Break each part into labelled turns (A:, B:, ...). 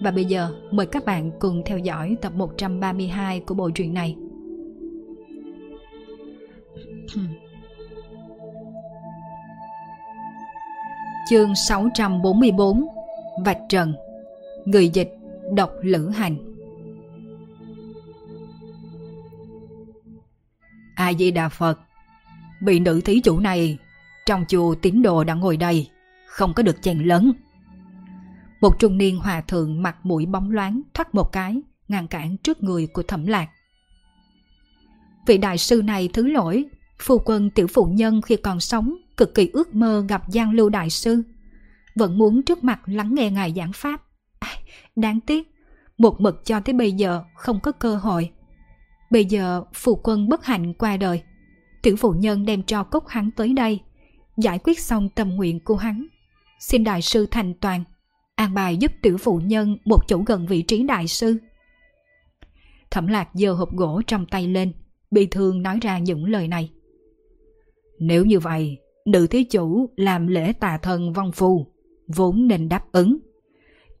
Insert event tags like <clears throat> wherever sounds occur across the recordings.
A: Và bây giờ, mời các bạn cùng theo dõi tập 132 của bộ truyện này. <clears throat> Chương 644 Vạch Trần, Người dịch, Độc Lữ Hành A Di Đà Phật Bị nữ thí chủ này Trong chùa tín đồ đã ngồi đây, Không có được chèn lớn một trung niên hòa thượng mặt mũi bóng loáng Thoát một cái Ngăn cản trước người của thẩm lạc. Vị đại sư này thứ lỗi Phu quân tiểu phụ nhân khi còn sống Cực kỳ ước mơ gặp Giang Lưu Đại Sư Vẫn muốn trước mặt lắng nghe ngài giảng pháp. À, Đáng tiếc Một mực cho tới bây giờ không có cơ hội. Bây giờ phụ quân bất hạnh qua đời Tiểu phụ nhân đem cho cốc hắn tới đây Giải quyết xong tâm nguyện của hắn. Xin đại sư thành toàn. An bài giúp tiểu phụ nhân Một chỗ gần vị trí đại sư. Thẩm lạc giơ hộp gỗ trong tay lên Bị thương nói ra những lời này. Nếu như vậy Nữ thí chủ làm lễ tà thần vong phu Vốn nên đáp ứng.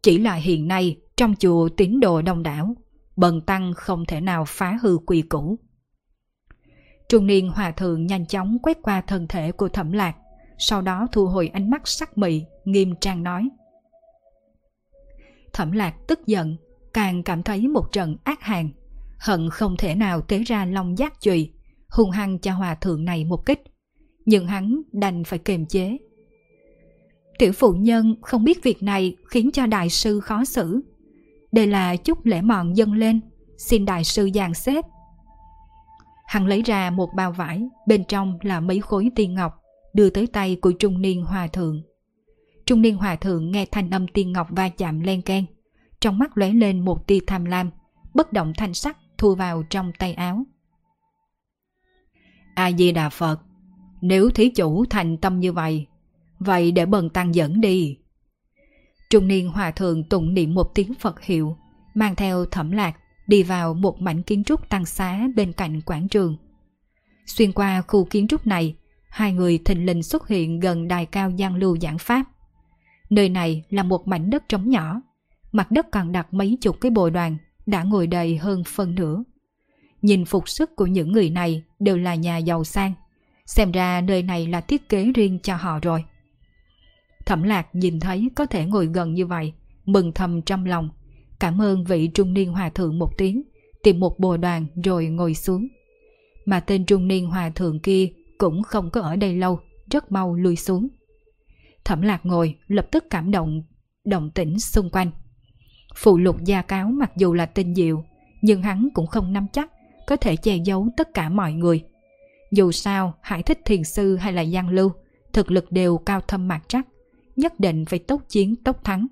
A: Chỉ là hiện nay Trong chùa tín đồ đông đảo Bần tăng không thể nào phá hư quy củ. Trung niên hòa thượng nhanh chóng quét qua thân thể của thẩm lạc, sau đó thu hồi ánh mắt sắc mị, nghiêm trang nói. Thẩm lạc tức giận, càng cảm thấy một trận ác hàn, hận không thể nào tế ra lòng giác chùy, hung hăng cho hòa thượng này một kích. Nhưng hắn đành phải kiềm chế. Tiểu phụ nhân không biết việc này khiến cho đại sư khó xử. Đây là chút lễ mọn dâng lên, xin đại sư dàn xếp Hắn lấy ra một bao vải, bên trong là mấy khối tiên ngọc, đưa tới tay của trung niên hòa thượng. Trung niên hòa thượng nghe thanh âm tiên ngọc va chạm len keng. Trong mắt lóe lên một tia tham lam, bất động thanh sắc thu vào trong tay áo. A-di-đà Phật, nếu thí chủ thành tâm như vậy, vậy để bần tăng dẫn đi. Trung niên hòa thượng tụng niệm một tiếng Phật hiệu, mang theo thẩm lạc đi vào một mảnh kiến trúc tăng xá bên cạnh quảng trường. Xuyên qua khu kiến trúc này, hai người thình lình xuất hiện gần đài cao gian lưu giảng pháp. Nơi này là một mảnh đất trống nhỏ, mặt đất còn đặt mấy chục cái bồ đoàn, đã ngồi đầy hơn phân nửa. Nhìn phục sức của những người này đều là nhà giàu sang, xem ra nơi này là thiết kế riêng cho họ rồi. Thẩm lạc nhìn thấy có thể ngồi gần như vậy, mừng thầm trong lòng, Cảm ơn vị trung niên hòa thượng một tiếng, tìm một bồ đoàn rồi ngồi xuống. Mà tên trung niên hòa thượng kia cũng không có ở đây lâu, rất mau lui xuống. Thẩm lạc ngồi lập tức cảm động, động tĩnh xung quanh. Phụ lục gia cáo mặc dù là tinh diệu, nhưng hắn cũng không nắm chắc có thể che giấu tất cả mọi người. Dù sao, Hải Thích Thiền Sư hay là Giang Lưu, thực lực đều cao thâm mạc chắc, nhất định phải tốt chiến tốt thắng.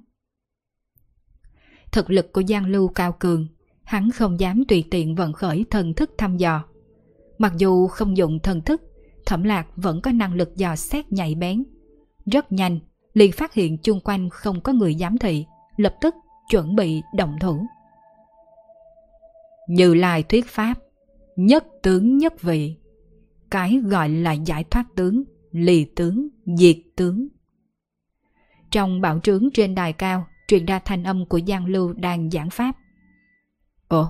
A: Thực lực của Giang Lưu cao cường, hắn không dám tùy tiện vận khởi thần thức thăm dò. Mặc dù không dùng thần thức, Thẩm Lạc vẫn có năng lực dò xét nhạy bén. Rất nhanh, liền phát hiện chung quanh không có người giám thị, lập tức chuẩn bị động thủ. Như lai thuyết pháp, nhất tướng nhất vị. Cái gọi là giải thoát tướng, lì tướng, diệt tướng. Trong bảo trướng trên đài cao, truyền ra thanh âm của Giang Lưu đang giảng pháp. Ồ,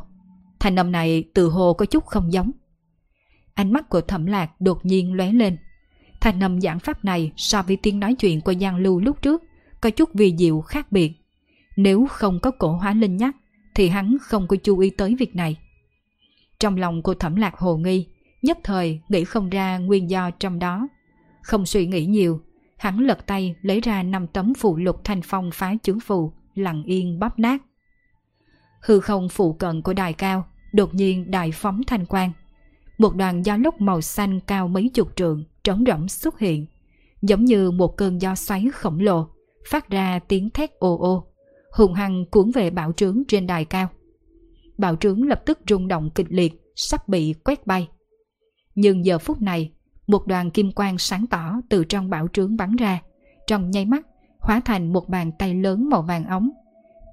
A: thanh âm này từ hồ có chút không giống. Ánh mắt của thẩm lạc đột nhiên lóe lên. Thanh âm giảng pháp này so với tiếng nói chuyện của Giang Lưu lúc trước có chút vi diệu khác biệt. Nếu không có cổ hóa linh nhắc thì hắn không có chú ý tới việc này. Trong lòng của thẩm lạc hồ nghi, nhất thời nghĩ không ra nguyên do trong đó. Không suy nghĩ nhiều, Hắn lật tay lấy ra năm tấm phụ lục thanh phong phá chướng phù, lặng yên bóp nát. Hư không phụ cận của đài cao, đột nhiên đại phóng thanh quang. Một đoàn gió lốc màu xanh cao mấy chục trượng, trống rỗng xuất hiện. Giống như một cơn gió xoáy khổng lồ, phát ra tiếng thét ồ ồ. hùng hăng cuốn về bảo trướng trên đài cao. Bảo trướng lập tức rung động kịch liệt, sắp bị quét bay. Nhưng giờ phút này, một đoàn kim quang sáng tỏ từ trong bảo trướng bắn ra, trong nháy mắt hóa thành một bàn tay lớn màu vàng ống.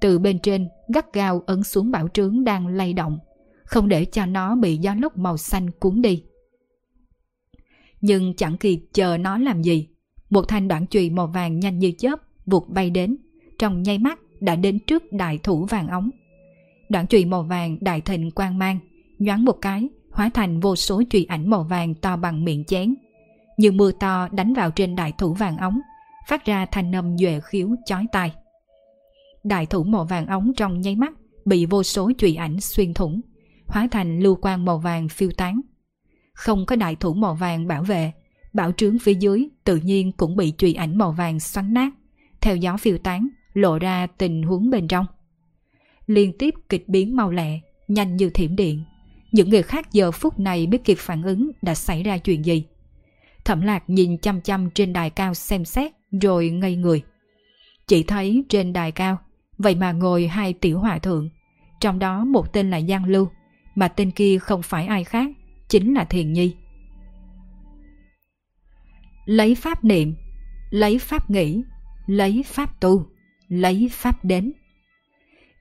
A: Từ bên trên, gắt gao ấn xuống bảo trướng đang lay động, không để cho nó bị gió lốc màu xanh cuốn đi. Nhưng chẳng kịp chờ nó làm gì, một thanh đoạn chùy màu vàng nhanh như chớp vụt bay đến, trong nháy mắt đã đến trước đại thủ vàng ống. Đoạn chùy màu vàng đại thịnh quang mang, nhoáng một cái, hóa thành vô số chùy ảnh màu vàng to bằng miệng chén. Như mưa to đánh vào trên đại thủ vàng ống, phát ra thanh âm duệ khiếu chói tai. Đại thủ màu vàng ống trong nháy mắt bị vô số chùy ảnh xuyên thủng, hóa thành lưu quang màu vàng phiêu tán. Không có đại thủ màu vàng bảo vệ, bảo trướng phía dưới tự nhiên cũng bị chùy ảnh màu vàng xoắn nát, theo gió phiêu tán, lộ ra tình huống bên trong. Liên tiếp kịch biến mau lẹ, nhanh như thiểm điện. Những người khác giờ phút này biết kịp phản ứng đã xảy ra chuyện gì. Thẩm lạc nhìn chăm chăm trên đài cao xem xét rồi ngây người. Chỉ thấy trên đài cao, vậy mà ngồi hai tiểu hòa thượng. Trong đó một tên là Giang Lưu, mà tên kia không phải ai khác, chính là Thiền Nhi. Lấy pháp niệm, lấy pháp nghĩ, lấy pháp tu, lấy pháp đến.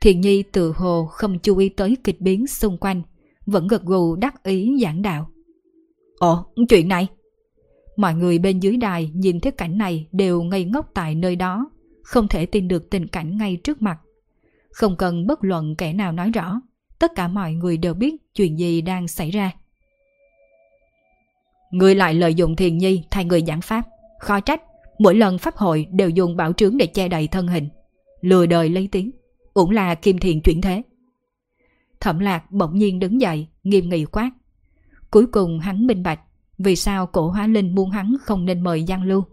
A: Thiền Nhi tự hồ không chú ý tới kịch biến xung quanh, vẫn gật gù đắc ý giảng đạo. Ồ, chuyện này! Mọi người bên dưới đài nhìn thấy cảnh này đều ngây ngốc tại nơi đó, không thể tin được tình cảnh ngay trước mặt. Không cần bất luận kẻ nào nói rõ, tất cả mọi người đều biết chuyện gì đang xảy ra. Người lại lợi dụng thiền nhi thay người giảng pháp, khó trách, mỗi lần pháp hội đều dùng bảo trướng để che đầy thân hình. Lừa đời lấy tiếng, cũng là kim thiền chuyển thế. Thẩm lạc bỗng nhiên đứng dậy, nghiêm nghị quát. Cuối cùng hắn minh bạch, vì sao cổ hóa linh muốn hắn không nên mời Giang Lưu.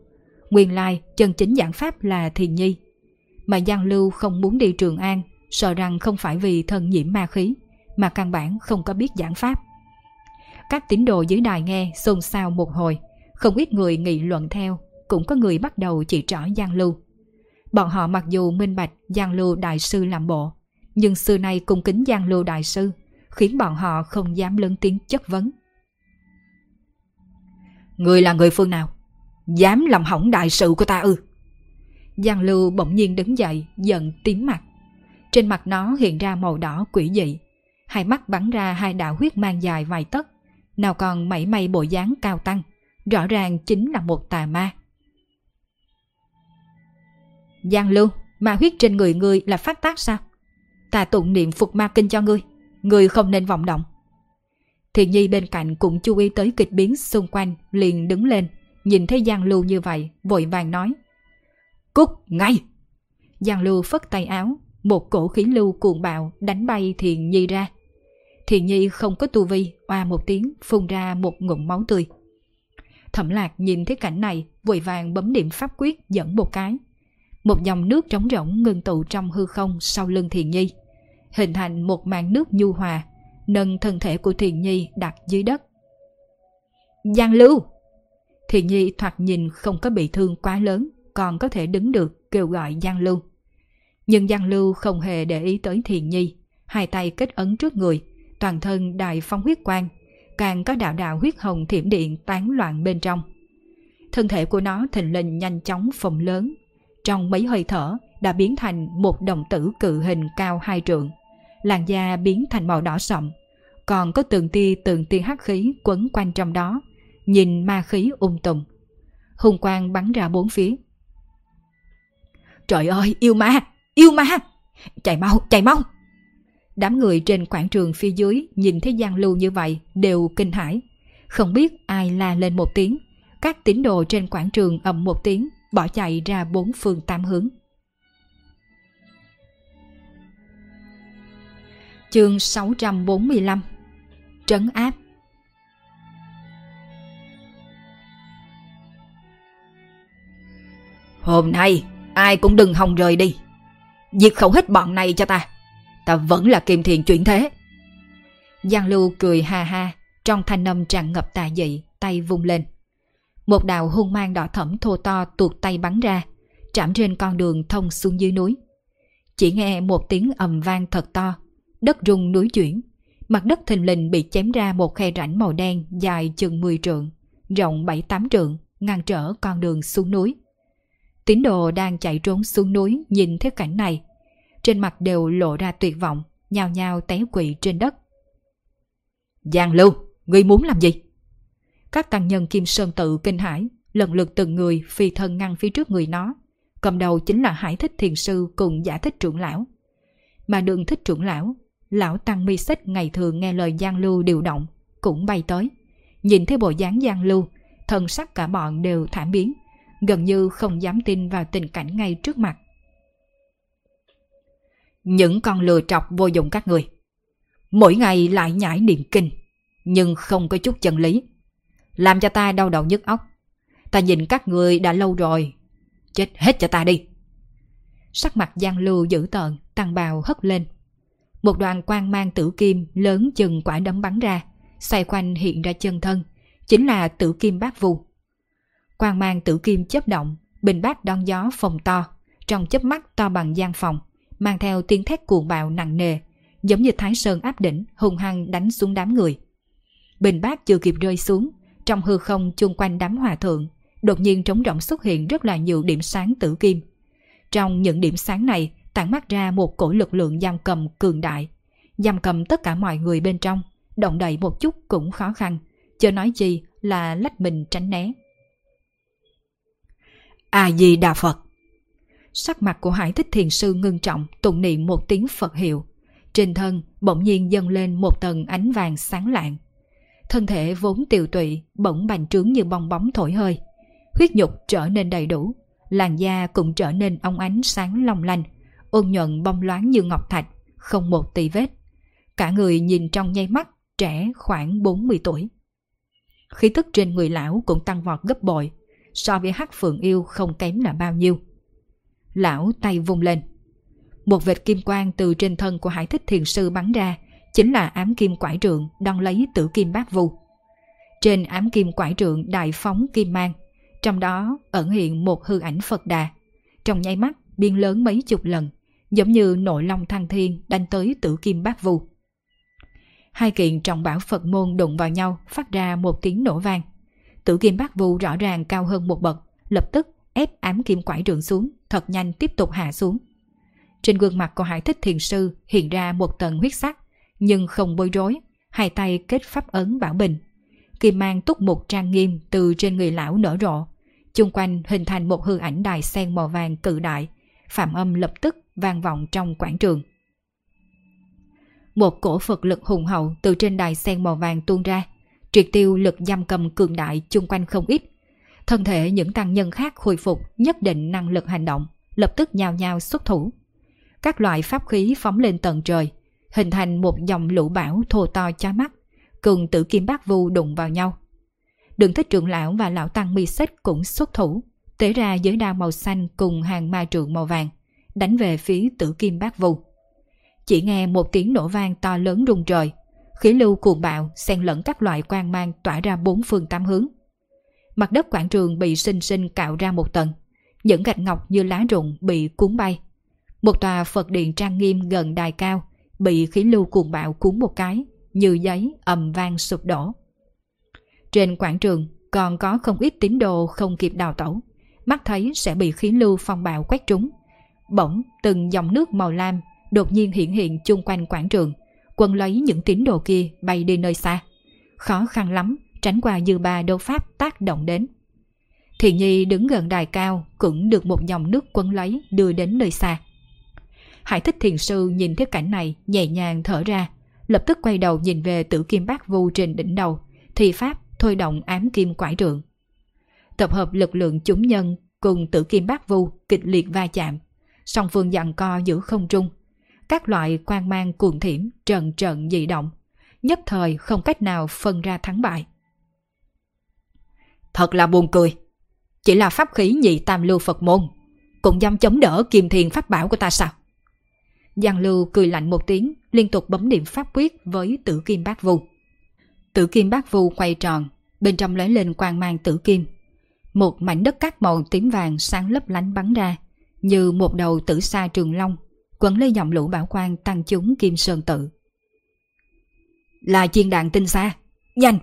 A: Nguyên lai, chân chính giảng pháp là thiền nhi. Mà Giang Lưu không muốn đi Trường An, sợ rằng không phải vì thân nhiễm ma khí, mà căn bản không có biết giảng pháp. Các tín đồ dưới đài nghe xôn xao một hồi, không ít người nghị luận theo, cũng có người bắt đầu chỉ trỏ Giang Lưu. Bọn họ mặc dù minh bạch Giang Lưu Đại Sư làm bộ, nhưng xưa nay cung kính Giang Lưu Đại Sư, khiến bọn họ không dám lớn tiếng chất vấn. Người là người phương nào? Dám làm hỏng đại sự của ta ư? Giang Lưu bỗng nhiên đứng dậy, giận tím mặt. Trên mặt nó hiện ra màu đỏ quỷ dị. Hai mắt bắn ra hai đạo huyết mang dài vài tấc, nào còn mảy may bộ dáng cao tăng. Rõ ràng chính là một tà ma. Giang Lưu, ma huyết trên người ngươi là phát tác sao? Ta tụng niệm phục ma kinh cho ngươi. Ngươi không nên vọng động. Thiện Nhi bên cạnh cũng chú ý tới kịch biến xung quanh, liền đứng lên, nhìn thấy Giang Lưu như vậy, vội vàng nói. Cút ngay! Giang Lưu phất tay áo, một cổ khí lưu cuồng bạo đánh bay Thiện Nhi ra. Thiện Nhi không có tu vi, oa một tiếng, phun ra một ngụm máu tươi. Thẩm lạc nhìn thấy cảnh này, vội vàng bấm điểm pháp quyết dẫn một cái. Một dòng nước trống rỗng ngưng tụ trong hư không sau lưng thiền Nhi, hình thành một màn nước nhu hòa, nâng thân thể của Thiền Nhi đặt dưới đất. Giang Lưu! Thiền Nhi thoạt nhìn không có bị thương quá lớn, còn có thể đứng được kêu gọi Giang Lưu. Nhưng Giang Lưu không hề để ý tới Thiền Nhi, hai tay kết ấn trước người, toàn thân đại phong huyết quang, càng có đạo đạo huyết hồng thiểm điện tán loạn bên trong. Thân thể của nó thình lình nhanh chóng phồng lớn, trong mấy hơi thở đã biến thành một đồng tử cự hình cao hai trượng. Làn da biến thành màu đỏ sậm, còn có từng tia từng tia hắc khí quấn quanh trong đó, nhìn ma khí ung tùng. Hùng quang bắn ra bốn phía. Trời ơi, yêu ma! Yêu ma! Chạy mau, chạy mau! Đám người trên quảng trường phía dưới nhìn thấy Giang Lưu như vậy đều kinh hãi. Không biết ai la lên một tiếng. Các tín đồ trên quảng trường ầm một tiếng, bỏ chạy ra bốn phương tam hướng. Chương 645 Trấn áp Hôm nay ai cũng đừng hòng rời đi Diệt khẩu hết bọn này cho ta Ta vẫn là kim thiền chuyển thế Giang Lưu cười ha ha Trong thanh âm tràn ngập tà dị Tay vung lên Một đạo hung mang đỏ thẫm thô to tuột tay bắn ra Chạm trên con đường thông xuống dưới núi Chỉ nghe một tiếng ầm vang thật to, đất rung núi chuyển. Mặt đất thình lình bị chém ra một khe rãnh màu đen dài chừng 10 trượng, rộng 7-8 trượng, ngăn trở con đường xuống núi. Tín đồ đang chạy trốn xuống núi nhìn thấy cảnh này. Trên mặt đều lộ ra tuyệt vọng, nhào nhào té quỵ trên đất. Giang Lưu, ngươi muốn làm gì? Các tăng nhân Kim Sơn tự kinh hãi, lần lượt từng người phi thân ngăn phía trước người nó. Cầm đầu chính là Hải Thích Thiền Sư cùng giả thích trưởng lão. Mà đường thích trưởng lão, lão tăng mi sách ngày thường nghe lời Giang Lưu điều động, cũng bay tới. Nhìn thấy bộ dáng Giang Lưu, thần sắc cả bọn đều thảm biến, gần như không dám tin vào tình cảnh ngay trước mặt. Những con lừa trọc vô dụng các người. Mỗi ngày lại nhảy niệm kinh, nhưng không có chút chân lý. Làm cho ta đau đầu nhức óc. Ta nhìn các người đã lâu rồi. Chết hết cho ta đi. Sắc mặt Giang Lưu dữ tợn, tăng bào hất lên. Một đoàn quang mang tử kim lớn chừng quả đấm bắn ra, xoay quanh hiện ra chân thân, chính là tử kim bát vu. Quang mang tử kim chấp động, bình bát đón gió phòng to, trong chớp mắt to bằng gian phòng, mang theo tiếng thét cuồng bạo nặng nề, giống như thái sơn áp đỉnh hùng hăng đánh xuống đám người. Bình bát chưa kịp rơi xuống, trong hư không chung quanh đám hòa thượng, đột nhiên trống rỗng xuất hiện rất là nhiều điểm sáng tử kim. Trong những điểm sáng này tản mắt ra một cổ lực lượng giam cầm cường đại, giam cầm tất cả mọi người bên trong, động đậy một chút cũng khó khăn, chưa nói gì là lách mình tránh né. A Di Đà Phật. Sắc mặt của Hải Thích Thiền sư ngưng trọng, tụng niệm một tiếng Phật hiệu. Trên thân bỗng nhiên dâng lên một tầng ánh vàng sáng lạng. Thân thể vốn tiều tụy, bỗng bành trướng như bong bóng thổi hơi. Huyết nhục trở nên đầy đủ, làn da cũng trở nên ong ánh sáng long lanh, ôn nhuận bong loáng như ngọc thạch, không một tì vết. Cả người nhìn trong nháy mắt, trẻ khoảng 40 tuổi. Khí tức trên người lão cũng tăng vọt gấp bội, so với hắc phượng yêu không kém là bao nhiêu. Lão tay vung lên. Một vệt kim quang từ trên thân của hải thích thiền sư bắn ra, chính là ám kim quải trượng đong lấy tử kim bát vu. Trên ám kim quải trượng đại phóng kim mang, trong đó ẩn hiện một hư ảnh Phật Đà. Trong nháy mắt, biên lớn mấy chục lần, giống như nội long thăng thiên đánh tới tử kim bát vu. Hai kiện trọng bảo Phật môn đụng vào nhau phát ra một tiếng nổ vang. Tử kim bát vu rõ ràng cao hơn một bậc, lập tức ép ám kim quải trượng xuống, thật nhanh tiếp tục hạ xuống. Trên gương mặt của Hải Thích Thiền Sư hiện ra một tầng huyết sắc, nhưng không bối rối, hai tay kết pháp ấn bảo bình. Kim mang túc một trang nghiêm từ trên người lão nở rộ, chung quanh hình thành một hư ảnh đài sen màu vàng cự đại, phạm âm lập tức vang vọng trong quảng trường. Một cổ Phật lực hùng hậu từ trên đài sen màu vàng tuôn ra, triệt tiêu lực giam cầm cường đại chung quanh không ít. Thân thể những tăng nhân khác khôi phục nhất định năng lực hành động, lập tức nhào nhào xuất thủ. Các loại pháp khí phóng lên tận trời, hình thành một dòng lũ bão thô to chói mắt, cùng tử kim bát vu đụng vào nhau. Đường thích trưởng lão và lão tăng mi xích cũng xuất thủ, tế ra giới đao màu xanh cùng hàng ma trượng màu vàng, đánh về phía tử kim bát vu. Chỉ nghe một tiếng nổ vang to lớn rung trời, khí lưu cuồng bạo xen lẫn các loại quang mang tỏa ra bốn phương tám hướng. Mặt đất quảng trường bị sinh sinh cạo ra một tầng, những gạch ngọc như lá rụng bị cuốn bay. Một tòa Phật điện trang nghiêm gần đài cao bị khí lưu cuồng bạo cuốn một cái, như giấy ầm vang sụp đổ. Trên quảng trường còn có không ít tín đồ không kịp đào tẩu, mắt thấy sẽ bị khí lưu phong bạo quét trúng. Bỗng từng dòng nước màu lam đột nhiên hiện hiện chung quanh quảng trường, quân lấy những tín đồ kia bay đi nơi xa. Khó khăn lắm, tránh qua dư ba đấu pháp tác động đến. Thiện Nhi đứng gần đài cao cũng được một dòng nước quân lấy đưa đến nơi xa. Hải thích thiền sư nhìn thấy cảnh này nhẹ nhàng thở ra, lập tức quay đầu nhìn về tử kim bát vu trên đỉnh đầu, thì pháp thôi động ám kim quải trượng. Tập hợp lực lượng chúng nhân cùng tử kim bát vu kịch liệt va chạm, song phương dặn co giữa không trung, các loại quang mang cuồng thiểm trần trận dị động, nhất thời không cách nào phân ra thắng bại. Thật là buồn cười. Chỉ là pháp khí nhị tam lưu Phật môn, cũng dám chống đỡ kim thiền pháp bảo của ta sao? Giang Lưu cười lạnh một tiếng, liên tục bấm điểm pháp quyết với tử kim bát vu. Tử kim bát vu quay tròn, bên trong lấy lên quang mang tử kim. Một mảnh đất cát màu tím vàng sáng lấp lánh bắn ra, như một đầu tử sa trường long quấn lấy dòng lũ bảo quan tăng chúng Kim Sơn Tự. Là chiên đạn tinh xa, nhanh,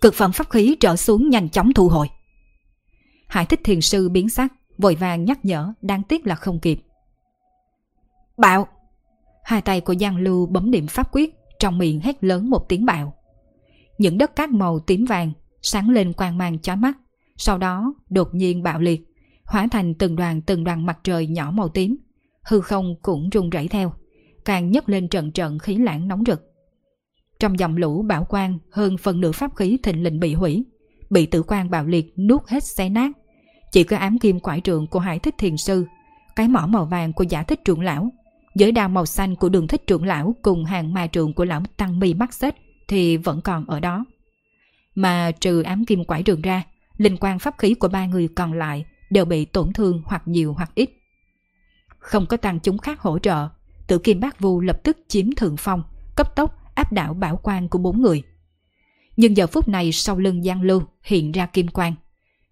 A: cực phẩm pháp khí trở xuống nhanh chóng thu hồi. Hải thích thiền sư biến sắc, vội vàng nhắc nhở, đáng tiếc là không kịp. Bạo! Hai tay của Giang Lưu bấm điểm pháp quyết, trong miệng hét lớn một tiếng bạo. Những đất cát màu tím vàng sáng lên quang mang chói mắt, sau đó đột nhiên bạo liệt, hóa thành từng đoàn từng đoàn mặt trời nhỏ màu tím. Hư không cũng rung rẩy theo, càng nhấc lên trận trận khí lãng nóng rực. Trong dòng lũ bảo quang hơn phần nửa pháp khí thịnh lình bị hủy, bị tử quan bạo liệt nuốt hết xé nát. Chỉ có ám kim quải trượng của hải thích thiền sư, cái mỏ màu vàng của giả thích trưởng lão, giới đao màu xanh của đường thích trưởng lão cùng hàng ma trượng của lão tăng mi mắt xết thì vẫn còn ở đó. Mà trừ ám kim quải trường ra, linh quan pháp khí của ba người còn lại đều bị tổn thương hoặc nhiều hoặc ít. Không có tăng chúng khác hỗ trợ, tử kim bác vu lập tức chiếm thượng phong, cấp tốc áp đảo bảo quan của bốn người. Nhưng giờ phút này sau lưng Giang Lưu hiện ra kim quang.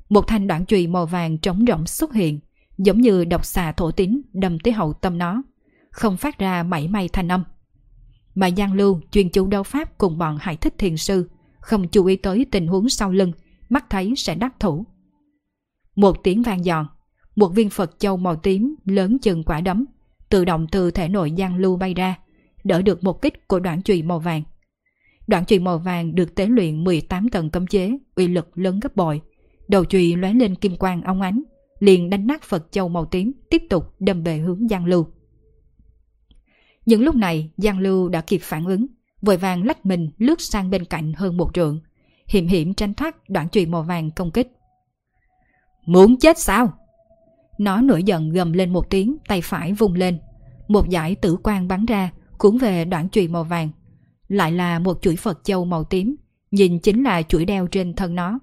A: Một thanh đoạn chùy màu vàng trống rỗng xuất hiện, giống như độc xà thổ tín đâm tới hậu tâm nó, không phát ra mảy may thanh âm. Mà Giang Lưu chuyên chú đấu pháp cùng bọn hải thích thiền sư, không chú ý tới tình huống sau lưng, mắt thấy sẽ đắc thủ. Một tiếng vang giòn, một viên Phật châu màu tím lớn chừng quả đấm, tự động từ thể nội Giang Lưu bay ra, đỡ được một kích của đoạn chùy màu vàng. Đoạn chùy màu vàng được tế luyện 18 tầng cấm chế, uy lực lớn gấp bội. Đầu chùy lóe lên kim quang óng ánh, liền đánh nát Phật châu màu tím, tiếp tục đâm về hướng Giang Lưu. Những lúc này, Giang Lưu đã kịp phản ứng, vội vàng lách mình lướt sang bên cạnh hơn một trượng, hiểm hiểm tranh thoát đoạn chùy màu vàng công kích. Muốn chết sao? Nó nổi giận gầm lên một tiếng, tay phải vung lên. Một dải tử quang bắn ra, cuốn về đoạn chùy màu vàng. Lại là một chuỗi Phật châu màu tím, nhìn chính là chuỗi đeo trên thân nó.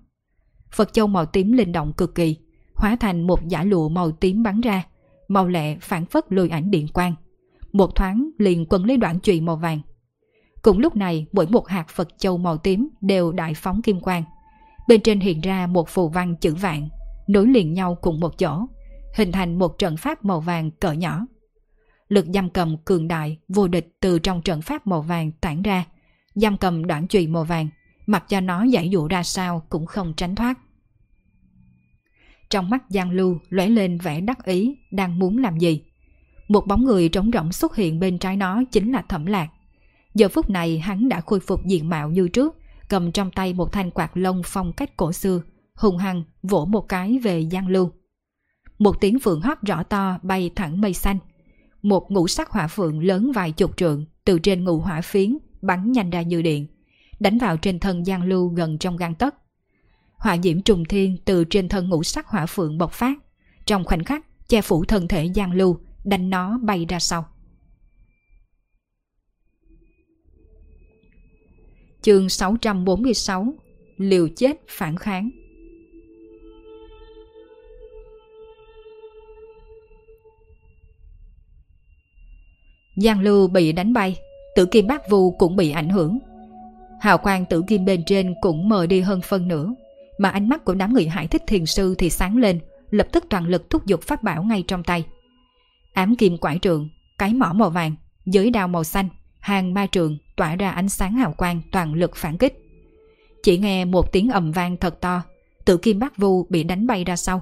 A: Phật châu màu tím linh động cực kỳ, hóa thành một giả lụa màu tím bắn ra, màu lẹ phản phất lùi ảnh điện quang. Một thoáng liền quấn lấy đoạn chùy màu vàng. Cùng lúc này, mỗi một hạt Phật châu màu tím đều đại phóng kim quang. Bên trên hiện ra một phù văn chữ vạn, nối liền nhau cùng một chỗ, hình thành một trận pháp màu vàng cỡ nhỏ. Lực giam cầm cường đại, vô địch từ trong trận pháp màu vàng tản ra. Giam cầm đoạn chùy màu vàng, mặc cho nó giải dụ ra sao cũng không tránh thoát. Trong mắt Giang Lưu lóe lên vẻ đắc ý, đang muốn làm gì. Một bóng người trống rỗng xuất hiện bên trái nó chính là Thẩm Lạc. Giờ phút này hắn đã khôi phục diện mạo như trước, cầm trong tay một thanh quạt lông phong cách cổ xưa, hùng hăng vỗ một cái về Giang Lưu. Một tiếng phượng hót rõ to bay thẳng mây xanh. Một ngũ sắc hỏa phượng lớn vài chục trượng từ trên ngũ hỏa phiến bắn nhanh ra như điện, đánh vào trên thân Giang Lưu gần trong gan tấc. Hỏa diễm trùng thiên từ trên thân ngũ sắc hỏa phượng bộc phát, trong khoảnh khắc che phủ thân thể Giang Lưu, đánh nó bay ra sau. Chương 646 Liều chết phản kháng Giang Lưu bị đánh bay, tử kim bát vu cũng bị ảnh hưởng. Hào quang tử kim bên trên cũng mờ đi hơn phân nửa, mà ánh mắt của đám người hải thích thiền sư thì sáng lên, lập tức toàn lực thúc giục pháp bảo ngay trong tay. Ám kim quải trường, cái mỏ màu vàng, giới đao màu xanh, hàng ma trường tỏa ra ánh sáng hào quang toàn lực phản kích. Chỉ nghe một tiếng ầm vang thật to, tự kim bát vu bị đánh bay ra sau.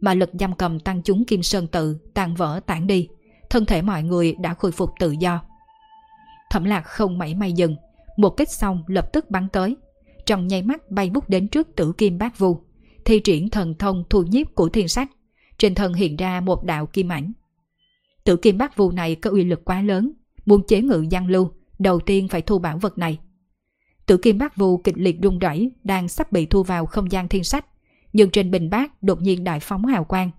A: Mà lực giam cầm tăng chúng kim sơn tự tàn vỡ tản đi, thân thể mọi người đã khôi phục tự do. Thẩm lạc không mảy may dừng, một kích xong lập tức bắn tới. Trong nháy mắt bay bút đến trước tử kim bát vu, thi triển thần thông thu nhiếp của thiên sách. Trên thân hiện ra một đạo kim ảnh. Tử kim bát vu này có uy lực quá lớn, muốn chế ngự giang lưu, đầu tiên phải thu bảo vật này. Tử kim bát vu kịch liệt rung rẩy đang sắp bị thu vào không gian thiên sách, nhưng trên bình bát đột nhiên đại phóng hào quang.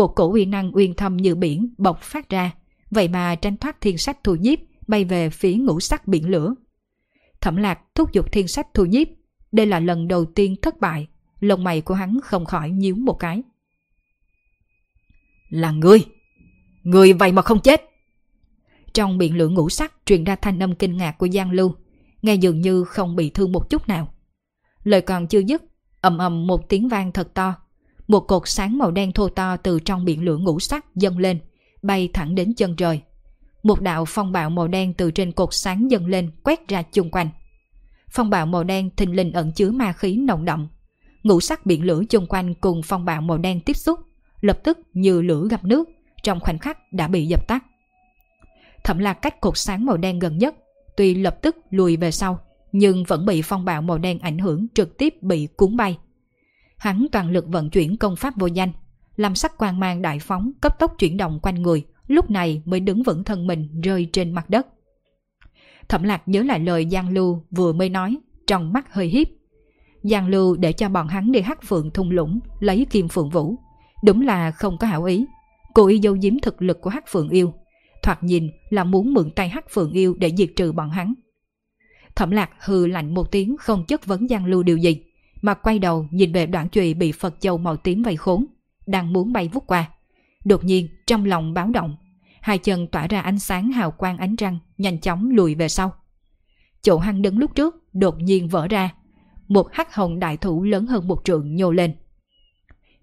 A: Một cổ uy năng uyên thâm như biển bộc phát ra, vậy mà tranh thoát thiên sách thu nhiếp bay về phía ngũ sắc biển lửa. Thẩm lạc thúc giục thiên sách thu nhiếp, đây là lần đầu tiên thất bại, lông mày của hắn không khỏi nhíu một cái. Là ngươi! Ngươi vậy mà không chết! Trong biển lửa ngũ sắc truyền ra thanh âm kinh ngạc của Giang Lưu, nghe dường như không bị thương một chút nào. Lời còn chưa dứt, ầm ầm một tiếng vang thật to. Một cột sáng màu đen thô to từ trong biển lửa ngũ sắc dâng lên, bay thẳng đến chân trời. một đạo phong bạo màu đen từ trên cột sáng dâng lên quét ra chung quanh. Phong bạo màu đen thình lình ẩn chứa ma khí nồng đậm. Ngũ sắc biển lửa chung quanh cùng phong bạo màu đen tiếp xúc, lập tức như lửa gặp nước, trong khoảnh khắc đã bị dập tắt. Thẩm lạc cách cột sáng màu đen gần nhất, tuy lập tức lùi về sau, nhưng vẫn bị phong bạo màu đen ảnh hưởng trực tiếp bị cuốn bay. Hắn toàn lực vận chuyển công pháp vô danh, làm sắc quang mang đại phóng cấp tốc chuyển động quanh người, lúc này mới đứng vững thân mình rơi trên mặt đất. Thẩm lạc nhớ lại lời Giang Lưu vừa mới nói, trong mắt hơi hiếp. Giang Lưu để cho bọn hắn đi hắc phượng thung lũng, lấy kim phượng vũ. Đúng là không có hảo ý. Cô ý dâu giếm thực lực của hắc phượng yêu. Thoạt nhìn là muốn mượn tay hắc phượng yêu để diệt trừ bọn hắn. Thẩm lạc hừ lạnh một tiếng không chất vấn Giang Lưu điều gì, mà quay đầu nhìn về đoạn trụy bị Phật châu màu tím vây khốn, đang muốn bay vút qua. Đột nhiên trong lòng báo động, hai chân tỏa ra ánh sáng hào quang ánh trăng, nhanh chóng lùi về sau. Chỗ hăng đứng lúc trước đột nhiên vỡ ra, một hắc hồng đại thủ lớn hơn một trượng nhô lên.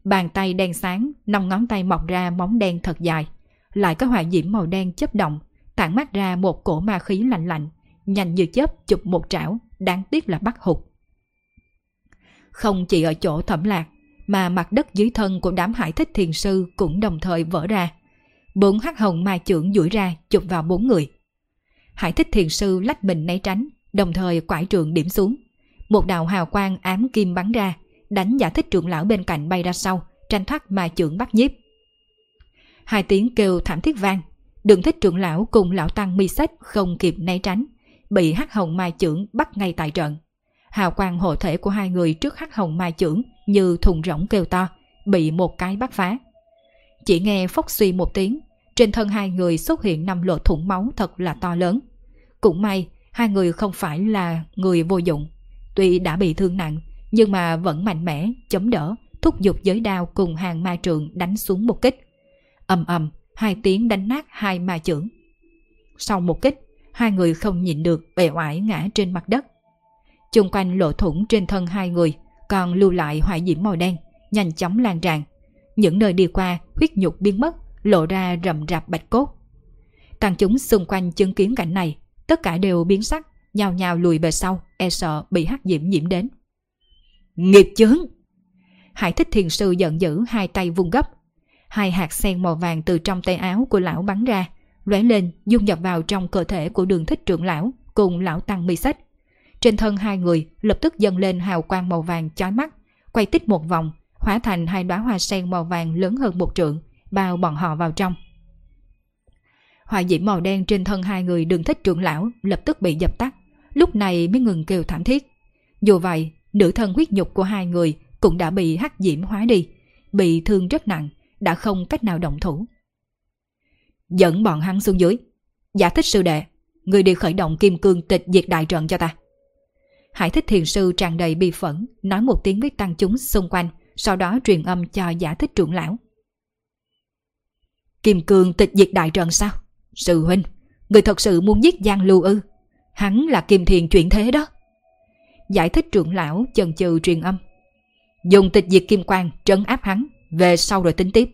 A: Bàn tay đen sáng, năm ngón tay mọc ra móng đen thật dài, lại có hỏa diễm màu đen chấp động, tản mắt ra một cổ ma khí lạnh lạnh, nhanh như chớp chụp một trảo, đáng tiếc là bắt hụt. Không chỉ ở chỗ thẩm lạc, mà mặt đất dưới thân của đám hải thích thiền sư cũng đồng thời vỡ ra. Bốn hắc hồng ma trưởng duỗi ra chụp vào bốn người. Hải thích thiền sư lách mình né tránh, đồng thời quải trường điểm xuống. Một đạo hào quang ám kim bắn ra, đánh giả thích trưởng lão bên cạnh bay ra sau, tranh thoát ma trưởng bắt nhiếp. Hai tiếng kêu thảm thiết vang, đường thích trưởng lão cùng lão tăng mi sách không kịp né tránh, bị hắc hồng ma trưởng bắt ngay tại trận. Hào quang hộ thể của hai người trước hắc hồng mai trưởng như thùng rỗng kêu to, bị một cái bắt phá. Chỉ nghe phốc suy một tiếng, trên thân hai người xuất hiện năm lỗ thủng máu thật là to lớn. Cũng may, hai người không phải là người vô dụng. Tuy đã bị thương nặng, nhưng mà vẫn mạnh mẽ, chống đỡ, thúc giục giới đao cùng hàng ma trường đánh xuống một kích. ầm ầm, hai tiếng đánh nát hai ma trưởng. Sau một kích, hai người không nhịn được bề oải ngã trên mặt đất. Chung quanh lỗ thủng trên thân hai người còn lưu lại hỏa diễm màu đen, nhanh chóng lan tràn. Những nơi đi qua, huyết nhục biến mất, lộ ra rầm rạp bạch cốt. Tăng chúng xung quanh chứng kiến cảnh này, tất cả đều biến sắc, nhào nhào lùi về sau, e sợ bị hắc diễm nhiễm đến. Nghiệp chướng! Hải thích thiền sư giận dữ hai tay vung gấp. Hai hạt sen màu vàng từ trong tay áo của lão bắn ra, lóe lên dung nhập vào trong cơ thể của đường thích trưởng lão cùng lão tăng mi sách. Trên thân hai người lập tức dâng lên hào quang màu vàng chói mắt, quay tích một vòng, hóa thành hai đóa hoa sen màu vàng lớn hơn một trượng, bao bọn họ vào trong. Hỏa diễm màu đen trên thân hai người đường thích trưởng lão lập tức bị dập tắt, lúc này mới ngừng kêu thảm thiết. Dù vậy, nữ thân huyết nhục của hai người cũng đã bị hắc diễm hóa đi, bị thương rất nặng, đã không cách nào động thủ. Dẫn bọn hắn xuống dưới. Giả thích sư đệ, người đi khởi động kim cương tịch diệt đại trận cho ta. Hải thích thiền sư tràn đầy bi phẫn, nói một tiếng với tăng chúng xung quanh, sau đó truyền âm cho giả thích trưởng lão. Kim cương tịch diệt đại trận sao? Sư huynh, người thật sự muốn giết Giang Lưu ư? Hắn là kim thiền chuyển thế đó. Giải thích trưởng lão chần chừ truyền âm. Dùng tịch diệt kim quang trấn áp hắn, về sau rồi tính tiếp.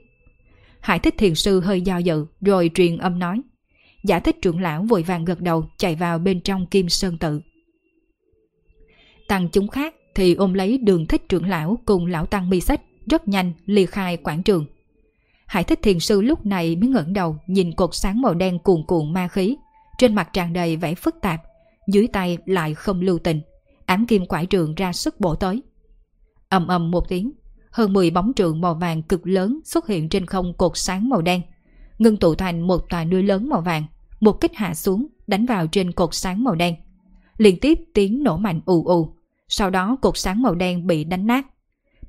A: Hải thích thiền sư hơi do dự rồi truyền âm nói. Giả thích trưởng lão vội vàng gật đầu chạy vào bên trong kim sơn tự. Tăng chúng khác thì ôm lấy đường thích trưởng lão cùng lão tăng mi sách rất nhanh ly khai quảng trường. Hải thích thiền sư lúc này mới ngẩng đầu nhìn cột sáng màu đen cuồn cuộn ma khí. Trên mặt tràn đầy vẻ phức tạp, dưới tay lại không lưu tình. Ám kim quải trường ra sức bổ tới. ầm ầm một tiếng, hơn 10 bóng trường màu vàng cực lớn xuất hiện trên không cột sáng màu đen. Ngưng tụ thành một tòa núi lớn màu vàng, một kích hạ xuống, đánh vào trên cột sáng màu đen. Liên tiếp tiếng nổ mạnh ù ù, sau đó cột sáng màu đen bị đánh nát.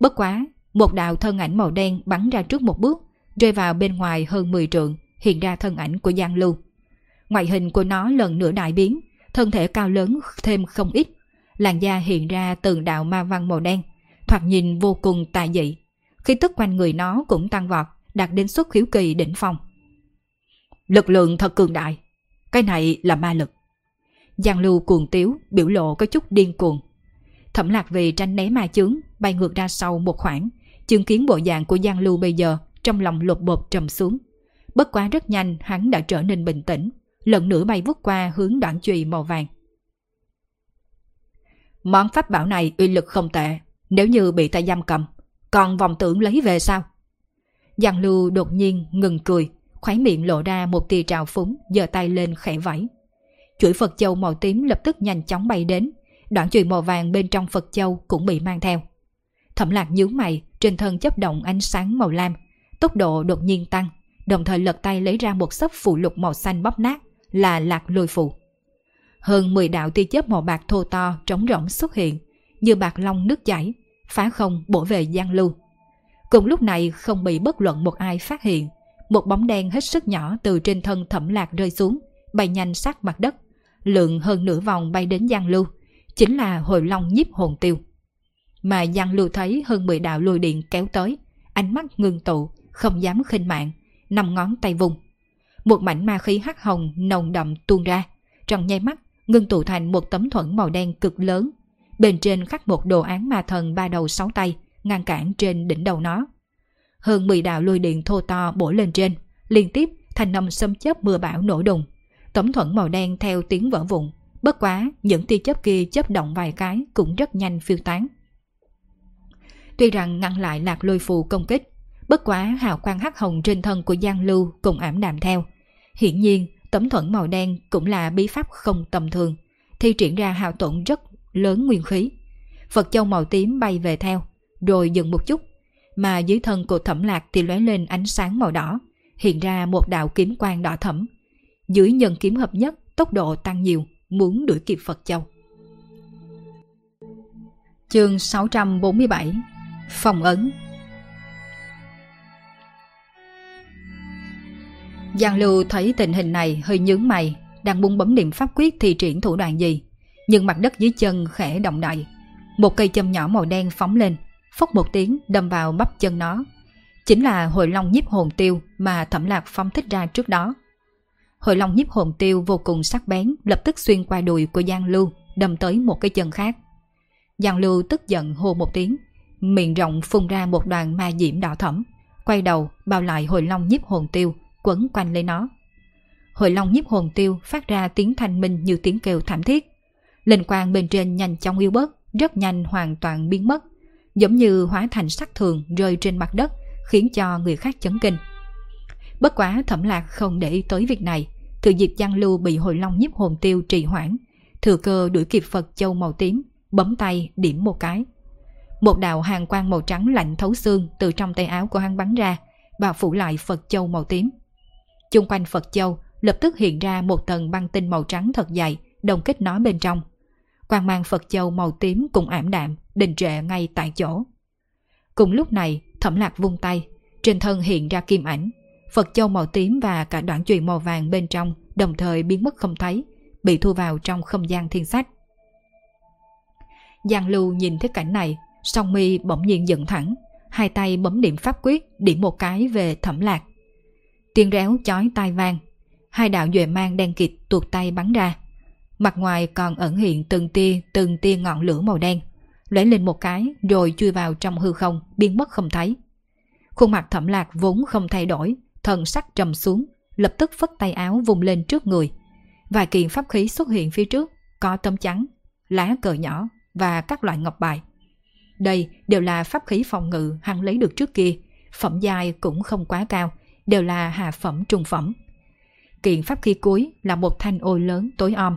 A: Bất quá, một đạo thân ảnh màu đen bắn ra trước một bước, rơi vào bên ngoài hơn 10 trượng, hiện ra thân ảnh của Giang Lưu. Ngoại hình của nó lần nữa đại biến, thân thể cao lớn thêm không ít, làn da hiện ra từng đạo ma văn màu đen, thoạt nhìn vô cùng tà dị. Khi tức quanh người nó cũng tăng vọt, đạt đến xuất khiếu kỳ đỉnh phong. Lực lượng thật cường đại, cái này là ma lực. Giang Lưu cuồng tiếu, biểu lộ có chút điên cuồng. Thẩm lạc vì tranh né ma chướng, bay ngược ra sau một khoảng, chứng kiến bộ dạng của Giang Lưu bây giờ, trong lòng lột bột trầm xuống. Bất quá rất nhanh hắn đã trở nên bình tĩnh, lần nữa bay vút qua hướng đoạn chùy màu vàng. Món pháp bảo này uy lực không tệ, nếu như bị ta giam cầm, còn vòng tưởng lấy về sao? Giang Lưu đột nhiên ngừng cười, khoái miệng lộ ra một tia trào phúng, giơ tay lên khẽ vẫy. Chuỗi Phật Châu màu tím lập tức nhanh chóng bay đến, đoạn chùy màu vàng bên trong Phật Châu cũng bị mang theo. Thẩm lạc nhướng mày, trên thân chấp động ánh sáng màu lam, tốc độ đột nhiên tăng, đồng thời lật tay lấy ra một sấp phụ lục màu xanh bóp nát, là lạc lôi phù. Hơn 10 đạo tia chớp màu bạc thô to trống rỗng xuất hiện, như bạc long nước chảy, phá không bổ về Giang Lưu. Cùng lúc này không bị bất luận một ai phát hiện, một bóng đen hết sức nhỏ từ trên thân thẩm lạc rơi xuống, bay nhanh sát mặt đất, lượng hơn nửa vòng bay đến Giang Lưu, chính là hồi long nhiếp hồn tiêu. Mà Giang Lưu thấy hơn 10 đạo lôi điện kéo tới, ánh mắt ngưng tụ, không dám khinh mạng, năm ngón tay vùng. Một mảnh ma khí hắc hồng nồng đậm tuôn ra, trong nháy mắt ngưng tụ thành một tấm thuẫn màu đen cực lớn. Bên trên khắc một đồ án ma thần ba đầu sáu tay, ngăn cản trên đỉnh đầu nó. Hơn 10 đạo lôi điện thô to bổ lên trên, liên tiếp thành năm xâm chớp mưa bão nổ đùng. Tấm thuẫn màu đen theo tiếng vỡ vụn, bất quá những tia chớp kia chớp động vài cái cũng rất nhanh phiêu tán. Tuy rằng ngăn lại lạc lôi phù công kích, bất quá hào quang hắc hồng trên thân của Giang Lưu cũng ảm đạm theo. Hiển nhiên, tấm thuẫn màu đen cũng là bí pháp không tầm thường, thi triển ra hào tổn rất lớn nguyên khí. Phật châu màu tím bay về theo, rồi dừng một chút, mà dưới thân của thẩm lạc thì lóe lên ánh sáng màu đỏ, hiện ra một đạo kiếm quang đỏ thẫm. Dưới nhân kiếm hợp nhất, tốc độ tăng nhiều, muốn đuổi kịp Phật châu. Chương 647 Phòng ấn Giang Lưu thấy tình hình này hơi nhướng mày, đang muốn bấm niệm pháp quyết thì triển thủ đoạn gì. Nhưng mặt đất dưới chân khẽ động đậy. Một cây châm nhỏ màu đen phóng lên, phốc một tiếng đâm vào bắp chân nó. Chính là hồi long nhiếp hồn tiêu mà thẩm lạc phong thích ra trước đó. Hồi long nhiếp hồn tiêu vô cùng sắc bén lập tức xuyên qua đùi của Giang Lưu đâm tới một cái chân khác. Giang Lưu tức giận hô một tiếng, miệng rộng phun ra một đoàn ma diễm đỏ thẫm, quay đầu bao lại hồi long nhiếp hồn tiêu quấn quanh lấy nó. Hồi long nhiếp hồn tiêu phát ra tiếng thanh minh như tiếng kêu thảm thiết. Linh quang bên trên nhanh chóng yếu bớt, rất nhanh hoàn toàn biến mất, giống như hóa thành sắc thường rơi trên mặt đất, khiến cho người khác chấn kinh. Bất quá thẩm lạc không để ý tới việc này, thừa dịp Giang Lưu bị hồi long nhiếp hồn tiêu trì hoãn, thừa cơ đuổi kịp Phật châu màu tím, bấm tay điểm một cái. Một đạo hàng quang màu trắng lạnh thấu xương từ trong tay áo của hắn bắn ra, bao phủ lại Phật châu màu tím. Chung quanh Phật Châu lập tức hiện ra một tầng băng tinh màu trắng thật dày, đồng kết nó bên trong. Quang mang Phật Châu màu tím cùng ảm đạm, đình trệ ngay tại chỗ. Cùng lúc này, thẩm lạc vung tay, trên thân hiện ra kim ảnh. Phật Châu màu tím và cả đoạn chùy màu vàng bên trong đồng thời biến mất không thấy, bị thu vào trong không gian thiên sách. Giang Lưu nhìn thấy cảnh này, song mi bỗng nhiên dựng thẳng, hai tay bấm niệm pháp quyết điểm một cái về thẩm lạc. Tiếng réo chói tai vang. Hai đạo duệ mang đen kịt tuột tay bắn ra. Mặt ngoài còn ẩn hiện từng tia từng tia ngọn lửa màu đen. lóe lên một cái rồi chui vào trong hư không, biến mất không thấy. Khuôn mặt thẩm lạc vốn không thay đổi, thần sắc trầm xuống, lập tức phất tay áo vùng lên trước người. Vài kiện pháp khí xuất hiện phía trước, có tấm trắng, lá cờ nhỏ và các loại ngọc bài. Đây đều là pháp khí phòng ngự hắn lấy được trước kia, phẩm giai cũng không quá cao, đều là hạ phẩm trung phẩm. Kiện pháp khí cuối là một thanh ô lớn tối om.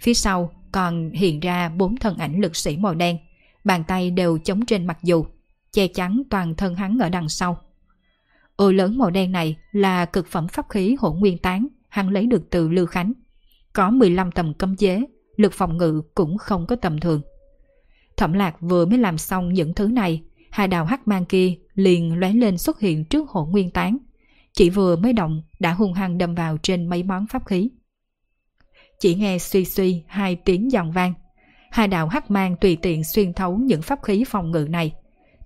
A: Phía sau còn hiện ra bốn thân ảnh lực sĩ màu đen, bàn tay đều chống trên mặt dù, che chắn toàn thân hắn ở đằng sau. Ô lớn màu đen này là cực phẩm pháp khí hỗn nguyên tán hắn lấy được từ Lưu Khánh. Có 15 tầm cấm chế, lực phòng ngự cũng không có tầm thường. Thẩm lạc vừa mới làm xong những thứ này, hai đào hắc mang kia liền lóe lên xuất hiện trước hỗn nguyên tán, chỉ vừa mới động đã hung hăng đâm vào trên mấy món pháp khí. Chỉ nghe suy suy hai tiếng giòn vang. Hai đạo hắc mang tùy tiện xuyên thấu những pháp khí phòng ngự này.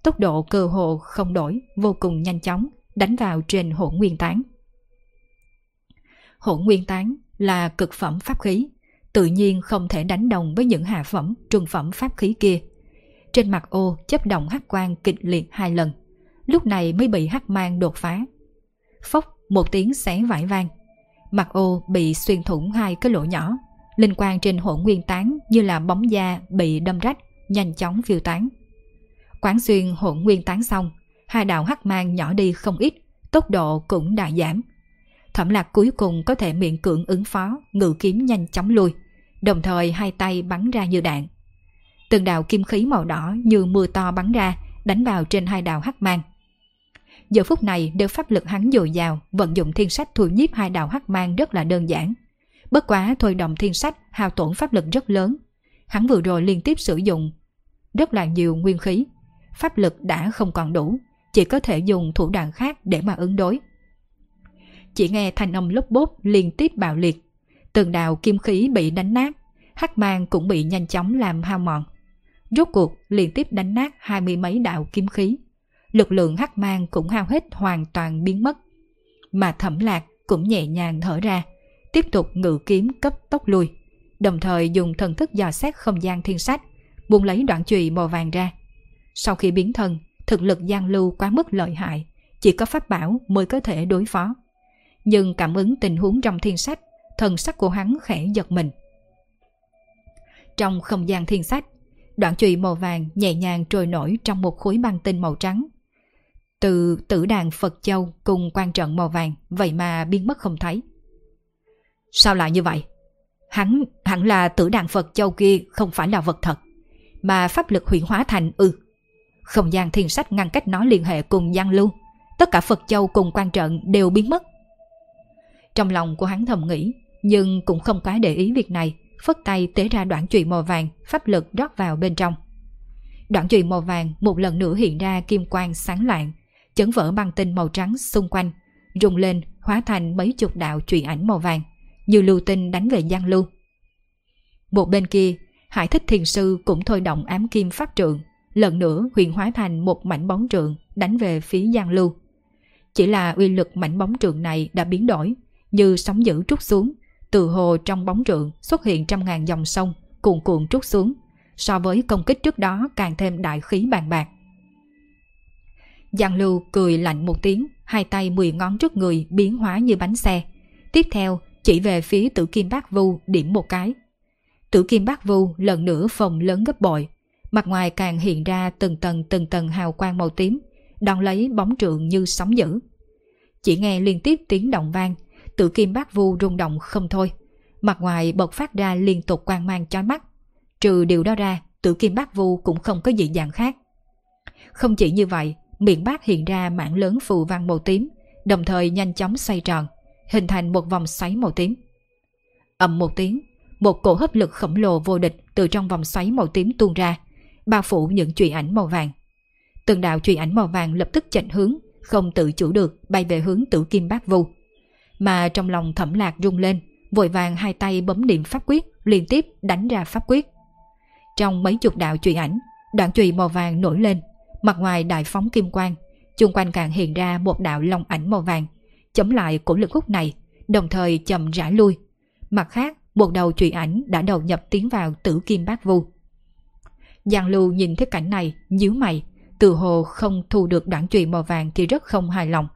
A: Tốc độ cơ hồ không đổi, vô cùng nhanh chóng, đánh vào trên hỗn nguyên tán. Hỗn nguyên tán là cực phẩm pháp khí, tự nhiên không thể đánh đồng với những hạ phẩm, trung phẩm pháp khí kia. Trên mặt ô chấp động hắc quang kịch liệt hai lần, lúc này mới bị hắc mang đột phá, Phốc một tiếng xé vải vang. Mặt ô bị xuyên thủng hai cái lỗ nhỏ, linh quang trên hỗn nguyên tán như là bóng da bị đâm rách, nhanh chóng phiêu tán. Quán xuyên hỗn nguyên tán xong, hai đạo hắc mang nhỏ đi không ít, tốc độ cũng đã giảm. Thẩm lạc cuối cùng có thể miệng cưỡng ứng phó, ngự kiếm nhanh chóng lui, đồng thời hai tay bắn ra như đạn. Từng đạo kim khí màu đỏ như mưa to bắn ra, đánh vào trên hai đạo hắc mang. Giờ phút này đều pháp lực hắn dồi dào, vận dụng thiên sách thu nhiếp hai đạo hắc mang rất là đơn giản. Bất quá thôi động thiên sách hao tổn pháp lực rất lớn. Hắn vừa rồi liên tiếp sử dụng rất là nhiều nguyên khí. Pháp lực đã không còn đủ, chỉ có thể dùng thủ đoạn khác để mà ứng đối. Chỉ nghe thanh âm lốp bốp liên tiếp bạo liệt. Từng đạo kim khí bị đánh nát, hắc mang cũng bị nhanh chóng làm hao mòn. Rốt cuộc liên tiếp đánh nát hai mươi mấy đạo kim khí. Lực lượng hắc mang cũng hao hết hoàn toàn biến mất. Mà thẩm lạc cũng nhẹ nhàng thở ra, tiếp tục ngự kiếm cấp tốc lui, đồng thời dùng thần thức dò xét không gian thiên sách, buông lấy đoạn chùy màu vàng ra. Sau khi biến thân, thực lực gian lưu quá mức lợi hại, chỉ có pháp bảo mới có thể đối phó. Nhưng cảm ứng tình huống trong thiên sách, thần sắc của hắn khẽ giật mình. Trong không gian thiên sách, đoạn chùy màu vàng nhẹ nhàng trôi nổi trong một khối băng tinh màu trắng. Từ tử đàn Phật Châu cùng quan trận màu vàng vậy mà biến mất không thấy. Sao lại như vậy? Hắn, hẳn là tử đàn Phật Châu kia không phải là vật thật, mà pháp lực huyền hóa thành ư. Không gian thiên sách ngăn cách nó liên hệ cùng Giang Lưu. Tất cả Phật Châu cùng quan trận đều biến mất. Trong lòng của hắn thầm nghĩ, nhưng cũng không quá để ý việc này, phất tay tế ra đoạn chùy màu vàng, pháp lực rót vào bên trong. Đoạn chùy màu vàng một lần nữa hiện ra kim quang sáng lạng, chấn vỡ băng tinh màu trắng xung quanh, rung lên hóa thành mấy chục đạo chùy ảnh màu vàng, như lưu tinh đánh về Giang Lưu. Một bên kia, Hải Thích Thiền Sư cũng thôi động ám kim pháp trượng, lần nữa huyền hóa thành một mảnh bóng trượng đánh về phía Giang Lưu. Chỉ là uy lực mảnh bóng trượng này đã biến đổi, như sóng dữ trút xuống, từ hồ trong bóng trượng xuất hiện trăm ngàn dòng sông, cuồn cuộn trút xuống, so với công kích trước đó càng thêm đại khí bàn bạc. Giang Lưu cười lạnh một tiếng, hai tay mười ngón trước người biến hóa như bánh xe. Tiếp theo, chỉ về phía tử kim bát vu điểm một cái. Tử kim bát vu lần nữa phồng lớn gấp bội, mặt ngoài càng hiện ra từng tầng từng tầng hào quang màu tím, đón lấy bóng trượng như sóng dữ. Chỉ nghe liên tiếp tiếng động vang, tử kim bát vu rung động không thôi. Mặt ngoài bộc phát ra liên tục quang mang chói mắt. Trừ điều đó ra, tử kim bát vu cũng không có dị dạng khác. Không chỉ như vậy, miệng bát hiện ra mảng lớn phù văn màu tím, đồng thời nhanh chóng xoay tròn, hình thành một vòng xoáy màu tím. ầm một tiếng, một cổ hấp lực khổng lồ vô địch từ trong vòng xoáy màu tím tuôn ra, bao phủ những chùy ảnh màu vàng. Từng đạo chùy ảnh màu vàng lập tức chạnh hướng, không tự chủ được bay về hướng tử kim bát vu. Mà trong lòng thẩm lạc rung lên, vội vàng hai tay bấm niệm pháp quyết, liên tiếp đánh ra pháp quyết. Trong mấy chục đạo chùy ảnh, đoạn chùy màu vàng nổi lên, mặt ngoài đại phóng kim quang, chung quanh càng hiện ra một đạo long ảnh màu vàng, chống lại cổ lực hút này, đồng thời chậm rãi lui. Mặt khác, một đầu chùy ảnh đã đầu nhập tiến vào tử kim bát vu. Giang Lưu nhìn thấy cảnh này, nhíu mày, từ hồ không thu được đoạn chùy màu vàng thì rất không hài lòng.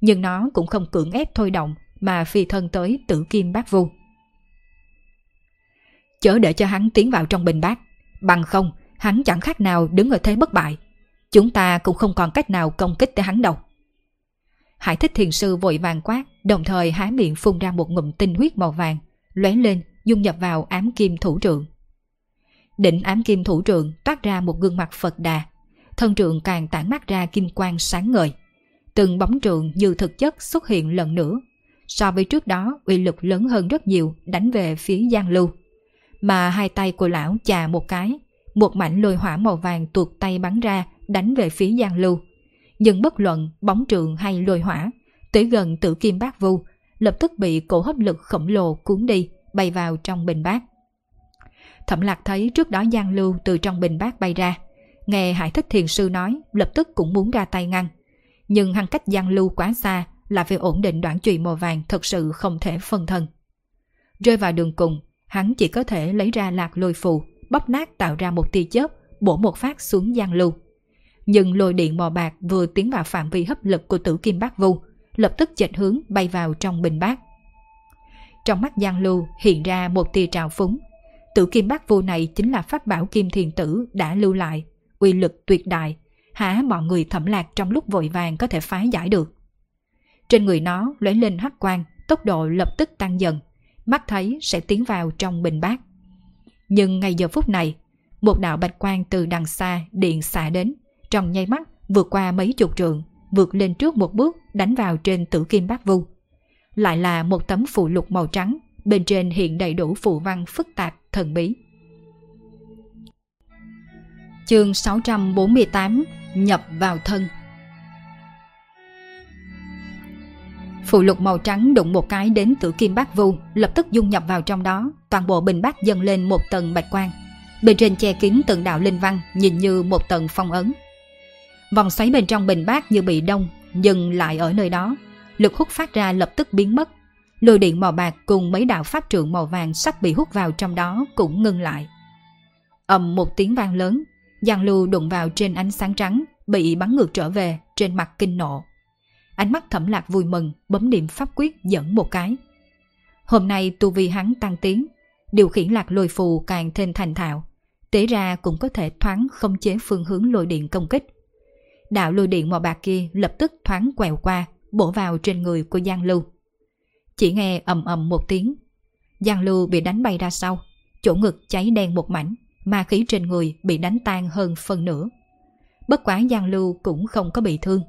A: Nhưng nó cũng không cưỡng ép thôi động mà phi thân tới tử kim bát vu. Chớ để cho hắn tiến vào trong bình bát, bằng không hắn chẳng khác nào đứng ở thế bất bại. Chúng ta cũng không còn cách nào công kích tới hắn đâu. Hải thích thiền sư vội vàng quát, đồng thời há miệng phun ra một ngụm tinh huyết màu vàng, lóe lên, dung nhập vào ám kim thủ trượng. Đỉnh ám kim thủ trượng toát ra một gương mặt Phật đà, thân trượng càng tản mát ra kim quang sáng ngời. Từng bóng trượng như thực chất xuất hiện lần nữa. So với trước đó, uy lực lớn hơn rất nhiều đánh về phía Giang Lưu. Mà hai tay của lão chà một cái, một mảnh lôi hỏa màu vàng tuột tay bắn ra đánh về phía Giang Lưu. Nhưng bất luận bóng trượng hay lôi hỏa, tới gần tử kim bát vu, lập tức bị cổ hấp lực khổng lồ cuốn đi, bay vào trong bình bát. Thẩm lạc thấy trước đó Giang Lưu từ trong bình bát bay ra. Nghe Hải Thích Thiền Sư nói, lập tức cũng muốn ra tay ngăn. Nhưng hắn cách Giang Lưu quá xa là việc ổn định đoạn chùy màu vàng thật sự không thể phân thân. Rơi vào đường cùng, hắn chỉ có thể lấy ra lạc lôi phù, bóp nát tạo ra một tia chớp, bổ một phát xuống Giang Lưu. Nhưng lôi điện màu bạc vừa tiến vào phạm vi hấp lực của tử kim bát vu, lập tức chệch hướng bay vào trong bình bát. Trong mắt Giang Lưu hiện ra một tia trào phúng. Tử kim bát vô này chính là pháp bảo kim thiền tử đã lưu lại, uy lực tuyệt đại, há mọi người thẩm lạc trong lúc vội vàng có thể phá giải được. Trên người nó lóe lên hắc quang, tốc độ lập tức tăng dần, mắt thấy sẽ tiến vào trong bình bát. Nhưng ngay giờ phút này, một đạo bạch quang từ đằng xa điện xạ đến, trong nháy mắt vượt qua mấy chục trượng, vượt lên trước một bước đánh vào trên tử kim bát vu. Lại là một tấm phụ lục màu trắng, bên trên hiện đầy đủ phù văn phức tạp, thần bí. Chương 648 Nhập vào thân Phụ lục màu trắng đụng một cái đến tử kim bát vu, lập tức dung nhập vào trong đó, toàn bộ bình bát dâng lên một tầng bạch quang. Bên trên che kín từng đạo linh văn, nhìn như một tầng phong ấn. Vòng xoáy bên trong bình bát như bị đông, dừng lại ở nơi đó. Lực hút phát ra lập tức biến mất. Lôi điện màu bạc cùng mấy đạo pháp trượng màu vàng sắp bị hút vào trong đó cũng ngưng lại. ầm một tiếng vang lớn, Giang Lưu đụng vào trên ánh sáng trắng, bị bắn ngược trở về, trên mặt kinh nộ. Ánh mắt thẩm lạc vui mừng, bấm điểm pháp quyết dẫn một cái. Hôm nay tu vi hắn tăng tiến, điều khiển lạc lôi phù càng thêm thành thạo. Tế ra cũng có thể thoáng không chế phương hướng lôi điện công kích. Đạo lôi điện màu bạc kia lập tức thoáng quẹo qua, bổ vào trên người của Giang Lưu. Chỉ nghe ầm ầm một tiếng. Giang Lưu bị đánh bay ra sau, chỗ ngực cháy đen một mảnh, ma khí trên người bị đánh tan hơn phần nửa. Bất quá Giang Lưu cũng không có bị thương,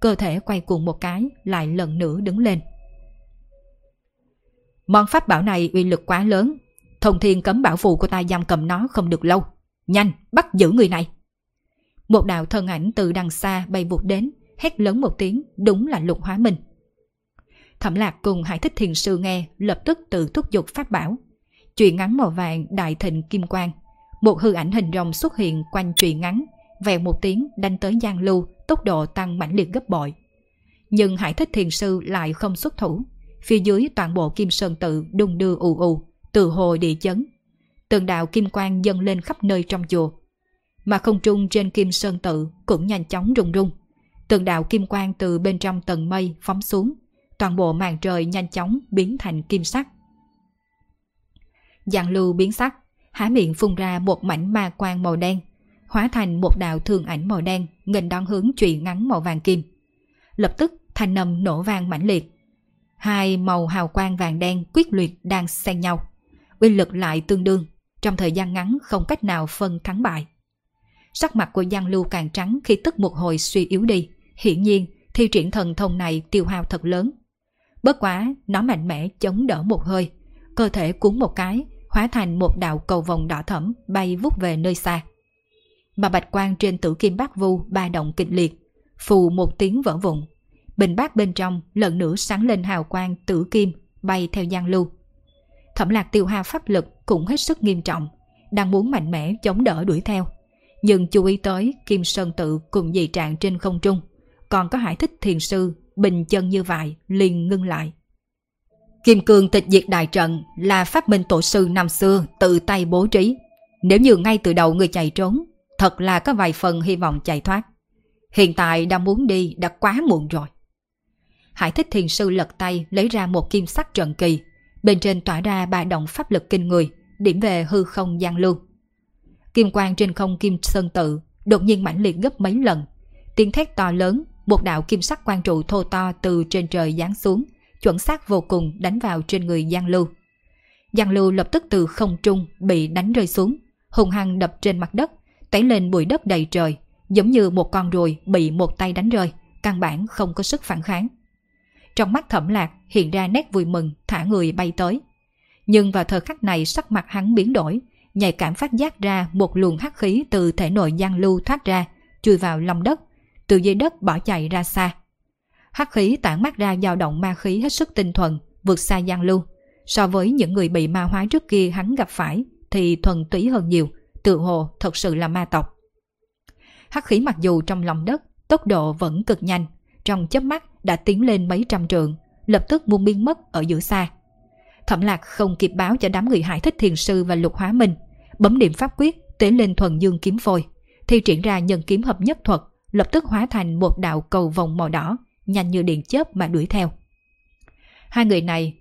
A: cơ thể quay cuồng một cái lại lần nữa đứng lên. Món pháp bảo này uy lực quá lớn, thông thiên cấm bảo phù của ta giam cầm nó không được lâu. Nhanh, bắt giữ người này. Một đạo thân ảnh từ đằng xa bay vụt đến, hét lớn một tiếng, đúng là lục hóa mình Thẩm lạc cùng hải thích thiền sư nghe, lập tức tự thúc giục phát bảo. Chuyện ngắn màu vàng đại thịnh kim quang. Một hư ảnh hình rồng xuất hiện quanh chuyện ngắn, vèo một tiếng đánh tới Giang Lưu, tốc độ tăng mãnh liệt gấp bội. Nhưng Hải Thích Thiền Sư lại không xuất thủ. Phía dưới toàn bộ Kim Sơn Tự đung đưa ù ù, từ hồ địa chấn. Tường đạo kim quang dâng lên khắp nơi trong chùa. Mà không trung trên Kim Sơn Tự cũng nhanh chóng rung rung. Tường đạo kim quang từ bên trong tầng mây phóng xuống. Toàn bộ màn trời nhanh chóng biến thành kim sắc. Giang lưu biến sắc, há miệng phun ra một mảnh ma quang màu đen hóa thành một đạo thương ảnh màu đen nghênh đón hướng trụy ngắn màu vàng kim. Lập tức thanh nầm nổ vang mãnh liệt. Hai màu hào quang vàng đen quyết liệt đang xen nhau. Uy lực lại tương đương, trong thời gian ngắn không cách nào phân thắng bại. Sắc mặt của Giang Lưu càng trắng khi tức một hồi suy yếu đi. Hiển nhiên, thi triển thần thông này tiêu hao thật lớn. Bất quá, nó mạnh mẽ chống đỡ một hơi. Cơ thể cuốn một cái, hóa thành một đạo cầu vòng đỏ thẫm bay vút về nơi xa mà bạch quang trên tử kim bát vu ba động kịch liệt, phù một tiếng vỡ vụn. Bình bát bên trong lần nữa sáng lên hào quang tử kim bay theo giang lưu. Thẩm lạc tiêu hao pháp lực cũng hết sức nghiêm trọng, đang muốn mạnh mẽ chống đỡ đuổi theo. Nhưng chú ý tới Kim Sơn Tự cùng dị trạng trên không trung, còn có hải thích thiền sư, bình chân như vậy, liền ngưng lại. Kim Cương tịch diệt đại trận là pháp minh tổ sư năm xưa tự tay bố trí. Nếu như ngay từ đầu người chạy trốn thật là có vài phần hy vọng chạy thoát. Hiện tại đang muốn đi đã quá muộn rồi. Hải thích thiền sư lật tay lấy ra một kim sắc trận kỳ, bên trên tỏa ra ba động pháp lực kinh người, điểm về hư không gian lưu. Kim quang trên không kim sơn tự đột nhiên mãnh liệt gấp mấy lần, tiếng thét to lớn, một đạo kim sắc quang trụ thô to từ trên trời giáng xuống, chuẩn xác vô cùng đánh vào trên người Giang Lưu. Giang Lưu lập tức từ không trung bị đánh rơi xuống, hùng hăng đập trên mặt đất, tẩy lên bụi đất đầy trời, giống như một con ruồi bị một tay đánh rơi, căn bản không có sức phản kháng. Trong mắt thẩm lạc hiện ra nét vui mừng, thả người bay tới. Nhưng vào thời khắc này sắc mặt hắn biến đổi, nhạy cảm phát giác ra một luồng hắc khí từ thể nội giang lưu thoát ra, chui vào lòng đất, từ dưới đất bỏ chạy ra xa. Hắc khí tản mắt ra dao động ma khí hết sức tinh thuần, vượt xa giang lưu. So với những người bị ma hóa trước kia hắn gặp phải thì thuần túy hơn nhiều, tự hồ thật sự là ma tộc. Hắc khí mặc dù trong lòng đất, tốc độ vẫn cực nhanh, trong chớp mắt đã tiến lên mấy trăm trượng, lập tức muôn biến mất ở giữa xa. Thẩm lạc không kịp báo cho đám người hải thích thiền sư và lục hóa minh, bấm điểm pháp quyết tế lên thuần dương kiếm phôi, thi triển ra nhân kiếm hợp nhất thuật, lập tức hóa thành một đạo cầu vòng màu đỏ, nhanh như điện chớp mà đuổi theo. Hai người này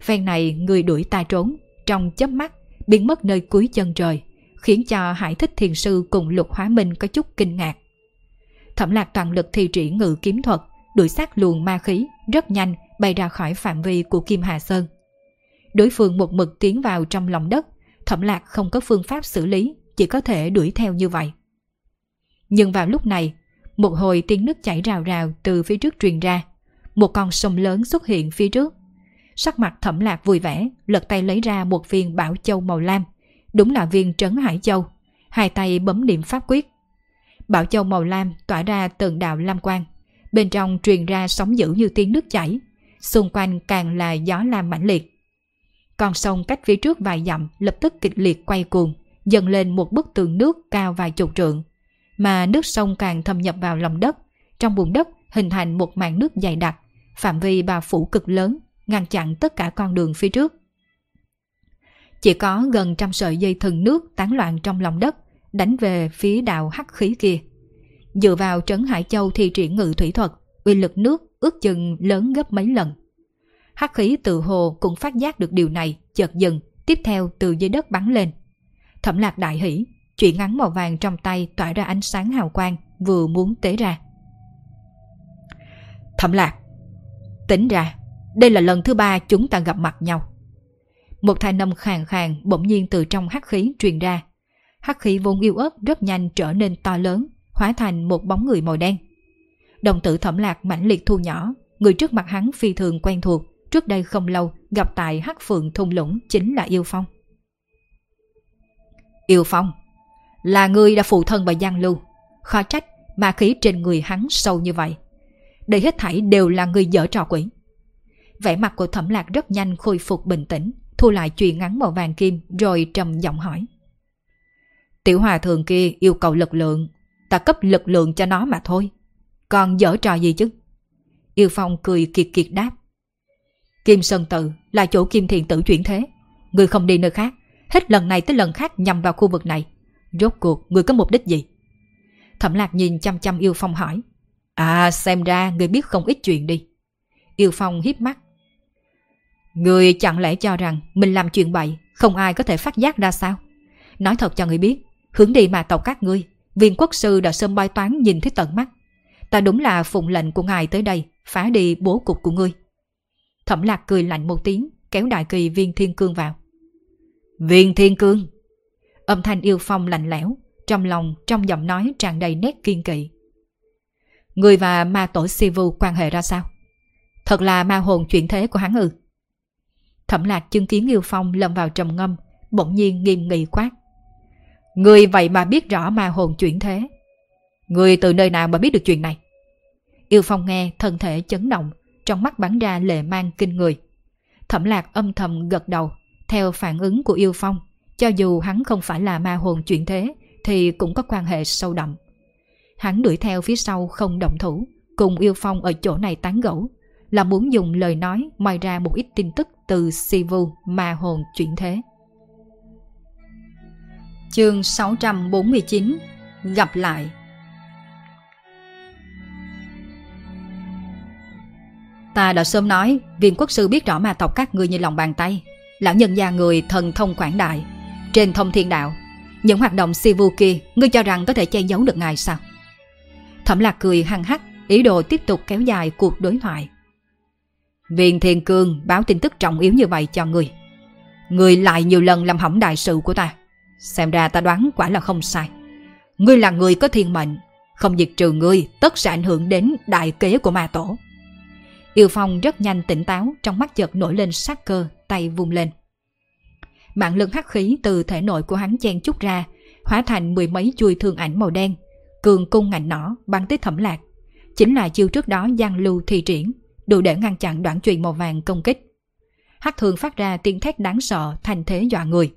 A: Phen này người đuổi ta trốn, trong chớp mắt, biến mất nơi cuối chân trời, khiến cho Hải Thích Thiền Sư cùng Lục Hóa Minh có chút kinh ngạc. Thẩm lạc toàn lực thi triển ngự kiếm thuật, đuổi sát luồng ma khí, rất nhanh bay ra khỏi phạm vi của Kim Hà Sơn. Đối phương một mực tiến vào trong lòng đất, thẩm lạc không có phương pháp xử lý, chỉ có thể đuổi theo như vậy. Nhưng vào lúc này, một hồi tiếng nước chảy rào rào từ phía trước truyền ra. Một con sông lớn xuất hiện phía trước. Sắc mặt thẩm lạc vui vẻ, lật tay lấy ra một viên bảo châu màu lam. Đúng là viên trấn hải châu. Hai tay bấm niệm pháp quyết. Bảo châu màu lam tỏa ra từng đạo lam quang. Bên trong truyền ra sóng dữ như tiếng nước chảy. Xung quanh càng là gió lam mãnh liệt. Con sông cách phía trước vài dặm lập tức kịch liệt quay cuồng, dần lên một bức tường nước cao vài chục trượng mà nước sông càng thâm nhập vào lòng đất. Trong bùn đất hình thành một màn nước dày đặc, phạm vi bao phủ cực lớn, ngăn chặn tất cả con đường phía trước. Chỉ có gần trăm sợi dây thừng nước tán loạn trong lòng đất, đánh về phía đạo hắc khí kia. Dựa vào trấn Hải Châu thi triển ngự thủy thuật, uy lực nước ước chừng lớn gấp mấy lần. Hắc khí từ hồ cũng phát giác được điều này, chợt dừng, tiếp theo từ dưới đất bắn lên. Thẩm lạc đại hỷ, Chuyện ngắn màu vàng trong tay tỏa ra ánh sáng hào quang, vừa muốn tế ra. Thẩm lạc, tính ra, đây là lần thứ ba chúng ta gặp mặt nhau. Một thanh âm khàn khàn bỗng nhiên từ trong hắc khí truyền ra. Hắc khí vốn yêu ớt rất nhanh trở nên to lớn, hóa thành một bóng người màu đen. Đồng tử thẩm lạc mãnh liệt thu nhỏ, người trước mặt hắn phi thường quen thuộc, trước đây không lâu gặp tại hắc phượng thung lũng chính là Yêu Phong. Yêu Phong là người đã phụ thân và gian Lưu. Khó trách mà khí trên người hắn sâu như vậy. Đây hết thảy đều là người dở trò quỷ. Vẻ mặt của thẩm lạc rất nhanh khôi phục bình tĩnh, thu lại chuyện ngắn màu vàng kim rồi trầm giọng hỏi. Tiểu hòa thường kia yêu cầu lực lượng, ta cấp lực lượng cho nó mà thôi. Còn dở trò gì chứ? Yêu Phong cười kiệt kiệt đáp. Kim Sơn Tự là chỗ Kim Thiền Tử chuyển thế. Người không đi nơi khác, hết lần này tới lần khác nhằm vào khu vực này. Rốt cuộc người có mục đích gì? Thẩm lạc nhìn chăm chăm Yêu Phong hỏi. À xem ra người biết không ít chuyện đi. Yêu Phong hiếp mắt. Người chẳng lẽ cho rằng mình làm chuyện bậy không ai có thể phát giác ra sao? Nói thật cho người biết, hướng đi mà tộc các ngươi, viên quốc sư đã sớm bói toán nhìn thấy tận mắt. Ta đúng là phụng lệnh của ngài tới đây, phá đi bố cục của ngươi. Thẩm lạc cười lạnh một tiếng, kéo đại kỳ viên thiên cương vào. Viên thiên cương, Âm thanh yêu phong lạnh lẽo, trong lòng, trong giọng nói tràn đầy nét kiên kỵ. Người và ma tổ Sivu quan hệ ra sao? Thật là ma hồn chuyển thế của hắn ư? Thẩm lạc chứng kiến yêu phong lâm vào trầm ngâm, bỗng nhiên nghiêm nghị quát. Người vậy mà biết rõ ma hồn chuyển thế. Người từ nơi nào mà biết được chuyện này? Yêu phong nghe thân thể chấn động, trong mắt bắn ra lệ mang kinh người. Thẩm lạc âm thầm gật đầu, theo phản ứng của yêu phong, cho dù hắn không phải là ma hồn chuyển thế thì cũng có quan hệ sâu đậm. Hắn đuổi theo phía sau không động thủ, cùng yêu phong ở chỗ này tán gẫu, là muốn dùng lời nói moi ra một ít tin tức từ Sivu ma hồn chuyển thế. Chương 649 Gặp lại Ta đã sớm nói, viên quốc sư biết rõ ma tộc các ngươi như lòng bàn tay. Lão nhân gia người thần thông quảng đại, trên thông thiên đạo, những hoạt động si vu kia ngươi cho rằng có thể che giấu được ngài sao? Thẩm lạc cười hăng hắc, ý đồ tiếp tục kéo dài cuộc đối thoại. Viên Thiên Cương báo tin tức trọng yếu như vậy cho ngươi. Ngươi lại nhiều lần làm hỏng đại sự của ta. Xem ra ta đoán quả là không sai. Ngươi là người có thiên mệnh. Không diệt trừ ngươi, tất sẽ ảnh hưởng đến đại kế của ma tổ. Yêu Phong rất nhanh tỉnh táo, trong mắt chợt nổi lên sát cơ, tay vung lên mạng lưng hắc khí từ thể nội của hắn chen chút ra, hóa thành mười mấy chuôi thương ảnh màu đen, cường cung ngạnh nỏ bắn tới thẩm lạc. Chính là chiêu trước đó Giang Lưu thi triển, đủ để ngăn chặn đoạn truyền màu vàng công kích. Hắc thường phát ra tiếng thét đáng sợ thành thế dọa người.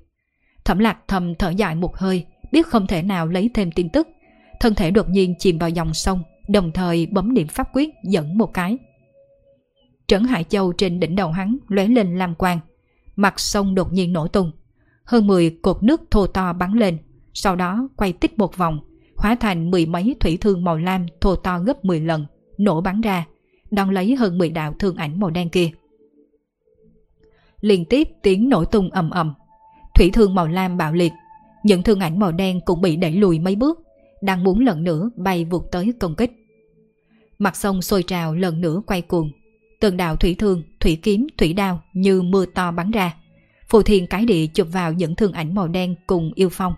A: Thẩm lạc thầm thở dài một hơi, biết không thể nào lấy thêm tin tức. Thân thể đột nhiên chìm vào dòng sông, đồng thời bấm điểm pháp quyết dẫn một cái. Trấn Hải Châu trên đỉnh đầu hắn lóe lên lam quang, mặt sông đột nhiên nổ tung. Hơn 10 cột nước thô to bắn lên, sau đó quay tích một vòng, hóa thành mười mấy thủy thương màu lam thô to gấp 10 lần, nổ bắn ra, đón lấy hơn 10 đạo thương ảnh màu đen kia. liên tiếp tiếng nổ tung ầm ầm. Thủy thương màu lam bạo liệt, những thương ảnh màu đen cũng bị đẩy lùi mấy bước, đang muốn lần nữa bay vụt tới công kích. Mặt sông sôi trào lần nữa quay cuồng, từng đạo thủy thương, thủy kiếm, thủy đao như mưa to bắn ra. Phù thiên cái địa chụp vào những thương ảnh màu đen cùng yêu phong.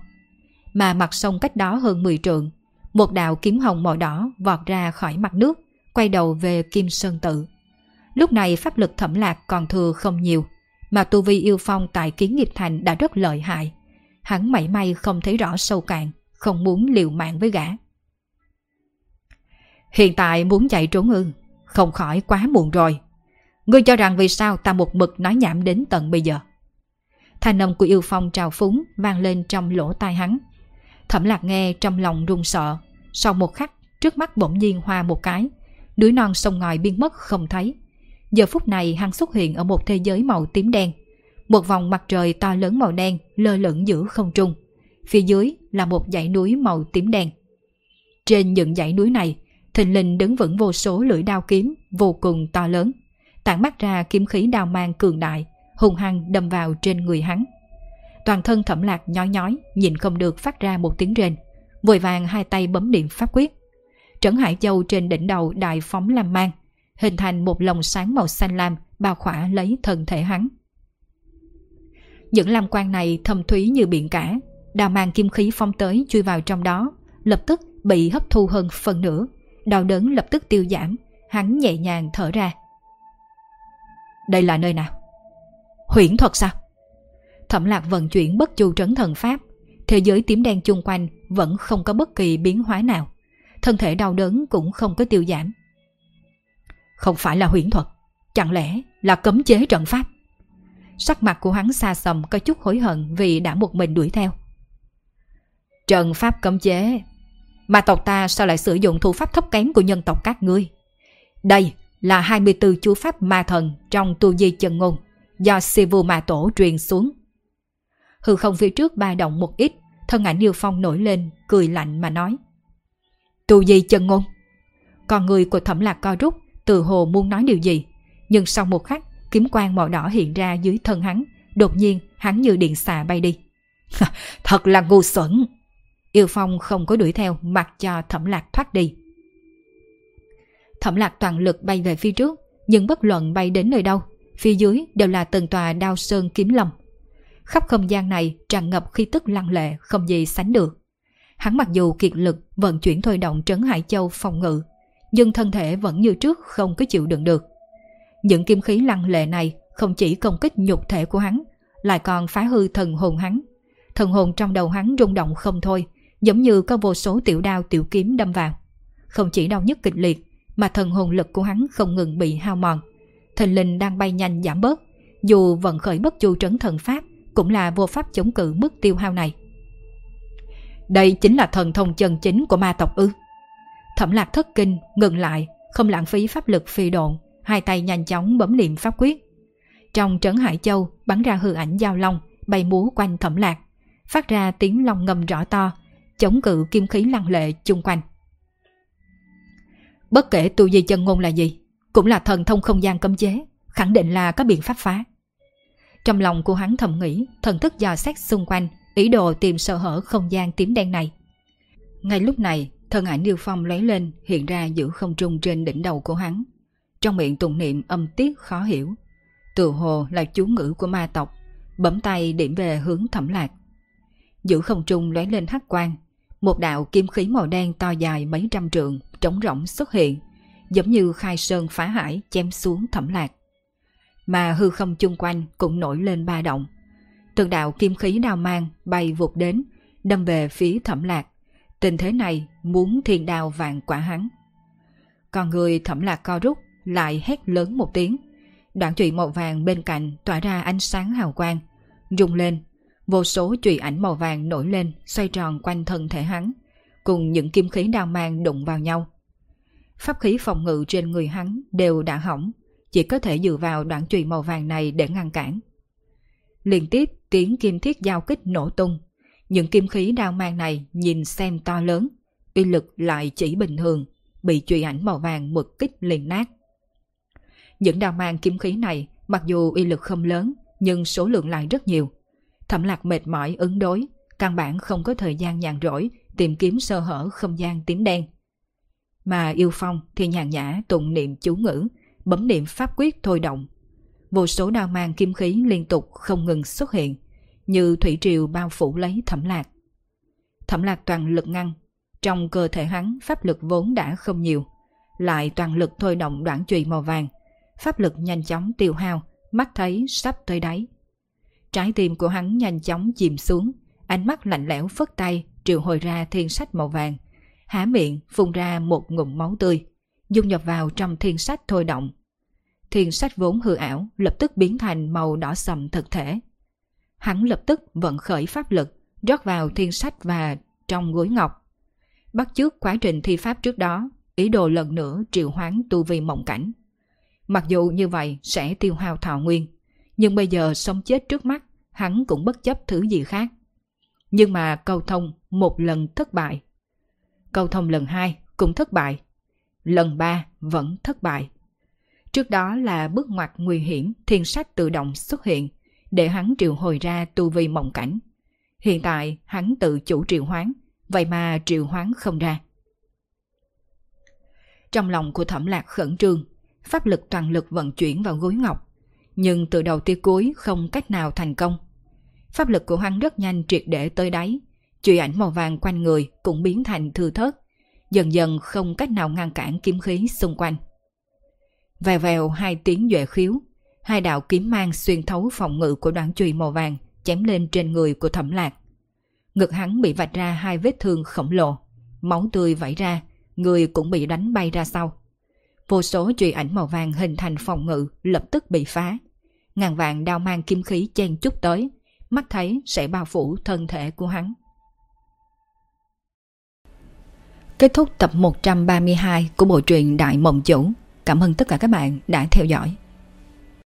A: Mà mặt sông cách đó hơn 10 trượng, một đạo kiếm hồng màu đỏ vọt ra khỏi mặt nước, quay đầu về Kim Sơn Tự. Lúc này pháp lực thẩm lạc còn thừa không nhiều, mà tu vi yêu phong tại kiến nghiệp thành đã rất lợi hại. Hắn mảy may không thấy rõ sâu cạn, không muốn liều mạng với gã. Hiện tại muốn chạy trốn ư, không khỏi quá muộn rồi. Ngươi cho rằng vì sao ta một mực nói nhảm đến tận bây giờ. Thanh âm của yêu phong trào phúng vang lên trong lỗ tai hắn. Thẩm lạc nghe trong lòng run sợ. Sau một khắc, trước mắt bỗng nhiên hoa một cái. Núi non sông ngòi biến mất không thấy. Giờ phút này hắn xuất hiện ở một thế giới màu tím đen. Một vòng mặt trời to lớn màu đen lơ lửng giữa không trung. Phía dưới là một dãy núi màu tím đen. Trên những dãy núi này, thình lình đứng vững vô số lưỡi đao kiếm vô cùng to lớn. Tản mắt ra kiếm khí đao mang cường đại, hùng hăng đâm vào trên người hắn. Toàn thân thẩm lạc nhói nhói, nhìn không được phát ra một tiếng rên. Vội vàng hai tay bấm điện pháp quyết. Trấn Hải Châu trên đỉnh đầu đại phóng làm mang, hình thành một lồng sáng màu xanh lam bao khỏa lấy thân thể hắn. Những lam quan này thâm thúy như biển cả, đào mang kim khí phong tới chui vào trong đó, lập tức bị hấp thu hơn phần nửa. Đau đớn lập tức tiêu giảm, hắn nhẹ nhàng thở ra. Đây là nơi nào? Huyễn thuật sao? Thẩm lạc vận chuyển bất chu trấn thần pháp, thế giới tím đen chung quanh vẫn không có bất kỳ biến hóa nào. Thân thể đau đớn cũng không có tiêu giảm. Không phải là huyễn thuật, chẳng lẽ là cấm chế trận pháp? Sắc mặt của hắn xa xầm có chút hối hận vì đã một mình đuổi theo. Trận pháp cấm chế, mà tộc ta sao lại sử dụng thủ pháp thấp kém của nhân tộc các ngươi? Đây là 24 chú pháp ma thần trong tu di chân ngôn do Sivu Ma Tổ truyền xuống. Hư không phía trước ba động một ít, thân ảnh Niêu Phong nổi lên, cười lạnh mà nói. Tu di chân ngôn. Con người của thẩm lạc co rút, từ hồ muốn nói điều gì. Nhưng sau một khắc, kiếm quang màu đỏ hiện ra dưới thân hắn, đột nhiên hắn như điện xà bay đi. <laughs> Thật là ngu xuẩn! Yêu Phong không có đuổi theo mặc cho thẩm lạc thoát đi. Thẩm lạc toàn lực bay về phía trước, nhưng bất luận bay đến nơi đâu, phía dưới đều là từng tòa đao sơn kiếm lâm. Khắp không gian này tràn ngập khí tức lăng lệ không gì sánh được. Hắn mặc dù kiệt lực vận chuyển thôi động trấn Hải Châu phòng ngự, nhưng thân thể vẫn như trước không có chịu đựng được. Những kim khí lăng lệ này không chỉ công kích nhục thể của hắn, lại còn phá hư thần hồn hắn. Thần hồn trong đầu hắn rung động không thôi, giống như có vô số tiểu đao tiểu kiếm đâm vào. Không chỉ đau nhức kịch liệt, mà thần hồn lực của hắn không ngừng bị hao mòn. Thần linh đang bay nhanh giảm bớt, dù vận khởi bất chu trấn thần pháp, cũng là vô pháp chống cự mức tiêu hao này. Đây chính là thần thông chân chính của ma tộc ư. Thẩm lạc thất kinh, ngừng lại, không lãng phí pháp lực phi độn, hai tay nhanh chóng bấm niệm pháp quyết. Trong trấn Hải Châu bắn ra hư ảnh giao long, bay múa quanh thẩm lạc, phát ra tiếng long ngầm rõ to, chống cự kim khí lăng lệ chung quanh. Bất kể tu di chân ngôn là gì, cũng là thần thông không gian cấm chế, khẳng định là có biện pháp phá. Trong lòng của hắn thầm nghĩ, thần thức dò xét xung quanh, ý đồ tìm sơ hở không gian tím đen này. Ngay lúc này, thân ảnh niêu Phong lấy lên hiện ra giữa không trung trên đỉnh đầu của hắn. Trong miệng tụng niệm âm tiết khó hiểu. Từ hồ là chú ngữ của ma tộc, bấm tay điểm về hướng thẩm lạc. Giữa không trung lóe lên hắc quang, một đạo kim khí màu đen to dài mấy trăm trượng, trống rỗng xuất hiện, giống như khai sơn phá hải chém xuống thẩm lạc. Mà hư không chung quanh cũng nổi lên ba động. Từng đạo kim khí đao mang bay vụt đến, đâm về phía thẩm lạc. Tình thế này muốn thiên đao vạn quả hắn. Còn người thẩm lạc co rút lại hét lớn một tiếng. Đoạn trụy màu vàng bên cạnh tỏa ra ánh sáng hào quang, rung lên Vô số chùy ảnh màu vàng nổi lên, xoay tròn quanh thân thể hắn, cùng những kim khí đao mang đụng vào nhau. Pháp khí phòng ngự trên người hắn đều đã hỏng, chỉ có thể dựa vào đoạn chùy màu vàng này để ngăn cản. Liên tiếp tiếng kim thiết giao kích nổ tung, những kim khí đao mang này nhìn xem to lớn, uy lực lại chỉ bình thường, bị chùy ảnh màu vàng một kích liền nát. Những đao mang kim khí này mặc dù uy lực không lớn, nhưng số lượng lại rất nhiều. Thẩm lạc mệt mỏi ứng đối, căn bản không có thời gian nhàn rỗi tìm kiếm sơ hở không gian tím đen. Mà yêu phong thì nhàn nhã tụng niệm chú ngữ, bấm niệm pháp quyết thôi động. Vô số đao mang kim khí liên tục không ngừng xuất hiện, như thủy triều bao phủ lấy thẩm lạc. Thẩm lạc toàn lực ngăn, trong cơ thể hắn pháp lực vốn đã không nhiều, lại toàn lực thôi động đoạn chùy màu vàng, pháp lực nhanh chóng tiêu hao, mắt thấy sắp tới đáy. Trái tim của hắn nhanh chóng chìm xuống, ánh mắt lạnh lẽo phất tay triệu hồi ra thiên sách màu vàng, há miệng phun ra một ngụm máu tươi, dung nhập vào trong thiên sách thôi động. Thiên sách vốn hư ảo lập tức biến thành màu đỏ sầm thực thể. Hắn lập tức vận khởi pháp lực, rót vào thiên sách và trong gối ngọc. Bắt chước quá trình thi pháp trước đó, ý đồ lần nữa triệu hoán tu vi mộng cảnh. Mặc dù như vậy sẽ tiêu hao thọ nguyên, nhưng bây giờ sống chết trước mắt, hắn cũng bất chấp thứ gì khác. Nhưng mà câu thông một lần thất bại. Câu thông lần hai cũng thất bại. Lần ba vẫn thất bại. Trước đó là bước ngoặt nguy hiểm thiên sách tự động xuất hiện để hắn triệu hồi ra tu vi mộng cảnh. Hiện tại hắn tự chủ triệu hoán, vậy mà triệu hoán không ra. Trong lòng của thẩm lạc khẩn trương, pháp lực toàn lực vận chuyển vào gối ngọc, nhưng từ đầu tới cuối không cách nào thành công. Pháp lực của hắn rất nhanh triệt để tới đáy, chùy ảnh màu vàng quanh người cũng biến thành thư thớt, dần dần không cách nào ngăn cản kiếm khí xung quanh. Vèo vèo hai tiếng duệ khiếu, hai đạo kiếm mang xuyên thấu phòng ngự của đoạn chùy màu vàng chém lên trên người của thẩm lạc. Ngực hắn bị vạch ra hai vết thương khổng lồ, máu tươi vẩy ra, người cũng bị đánh bay ra sau. Vô số truy ảnh màu vàng hình thành phòng ngự lập tức bị phá. Ngàn vạn đao mang kim khí chen chút tới, mắt thấy sẽ bao phủ thân thể của hắn. Kết thúc tập 132 của bộ truyện Đại Mộng Chủ. Cảm ơn tất cả các bạn đã theo dõi.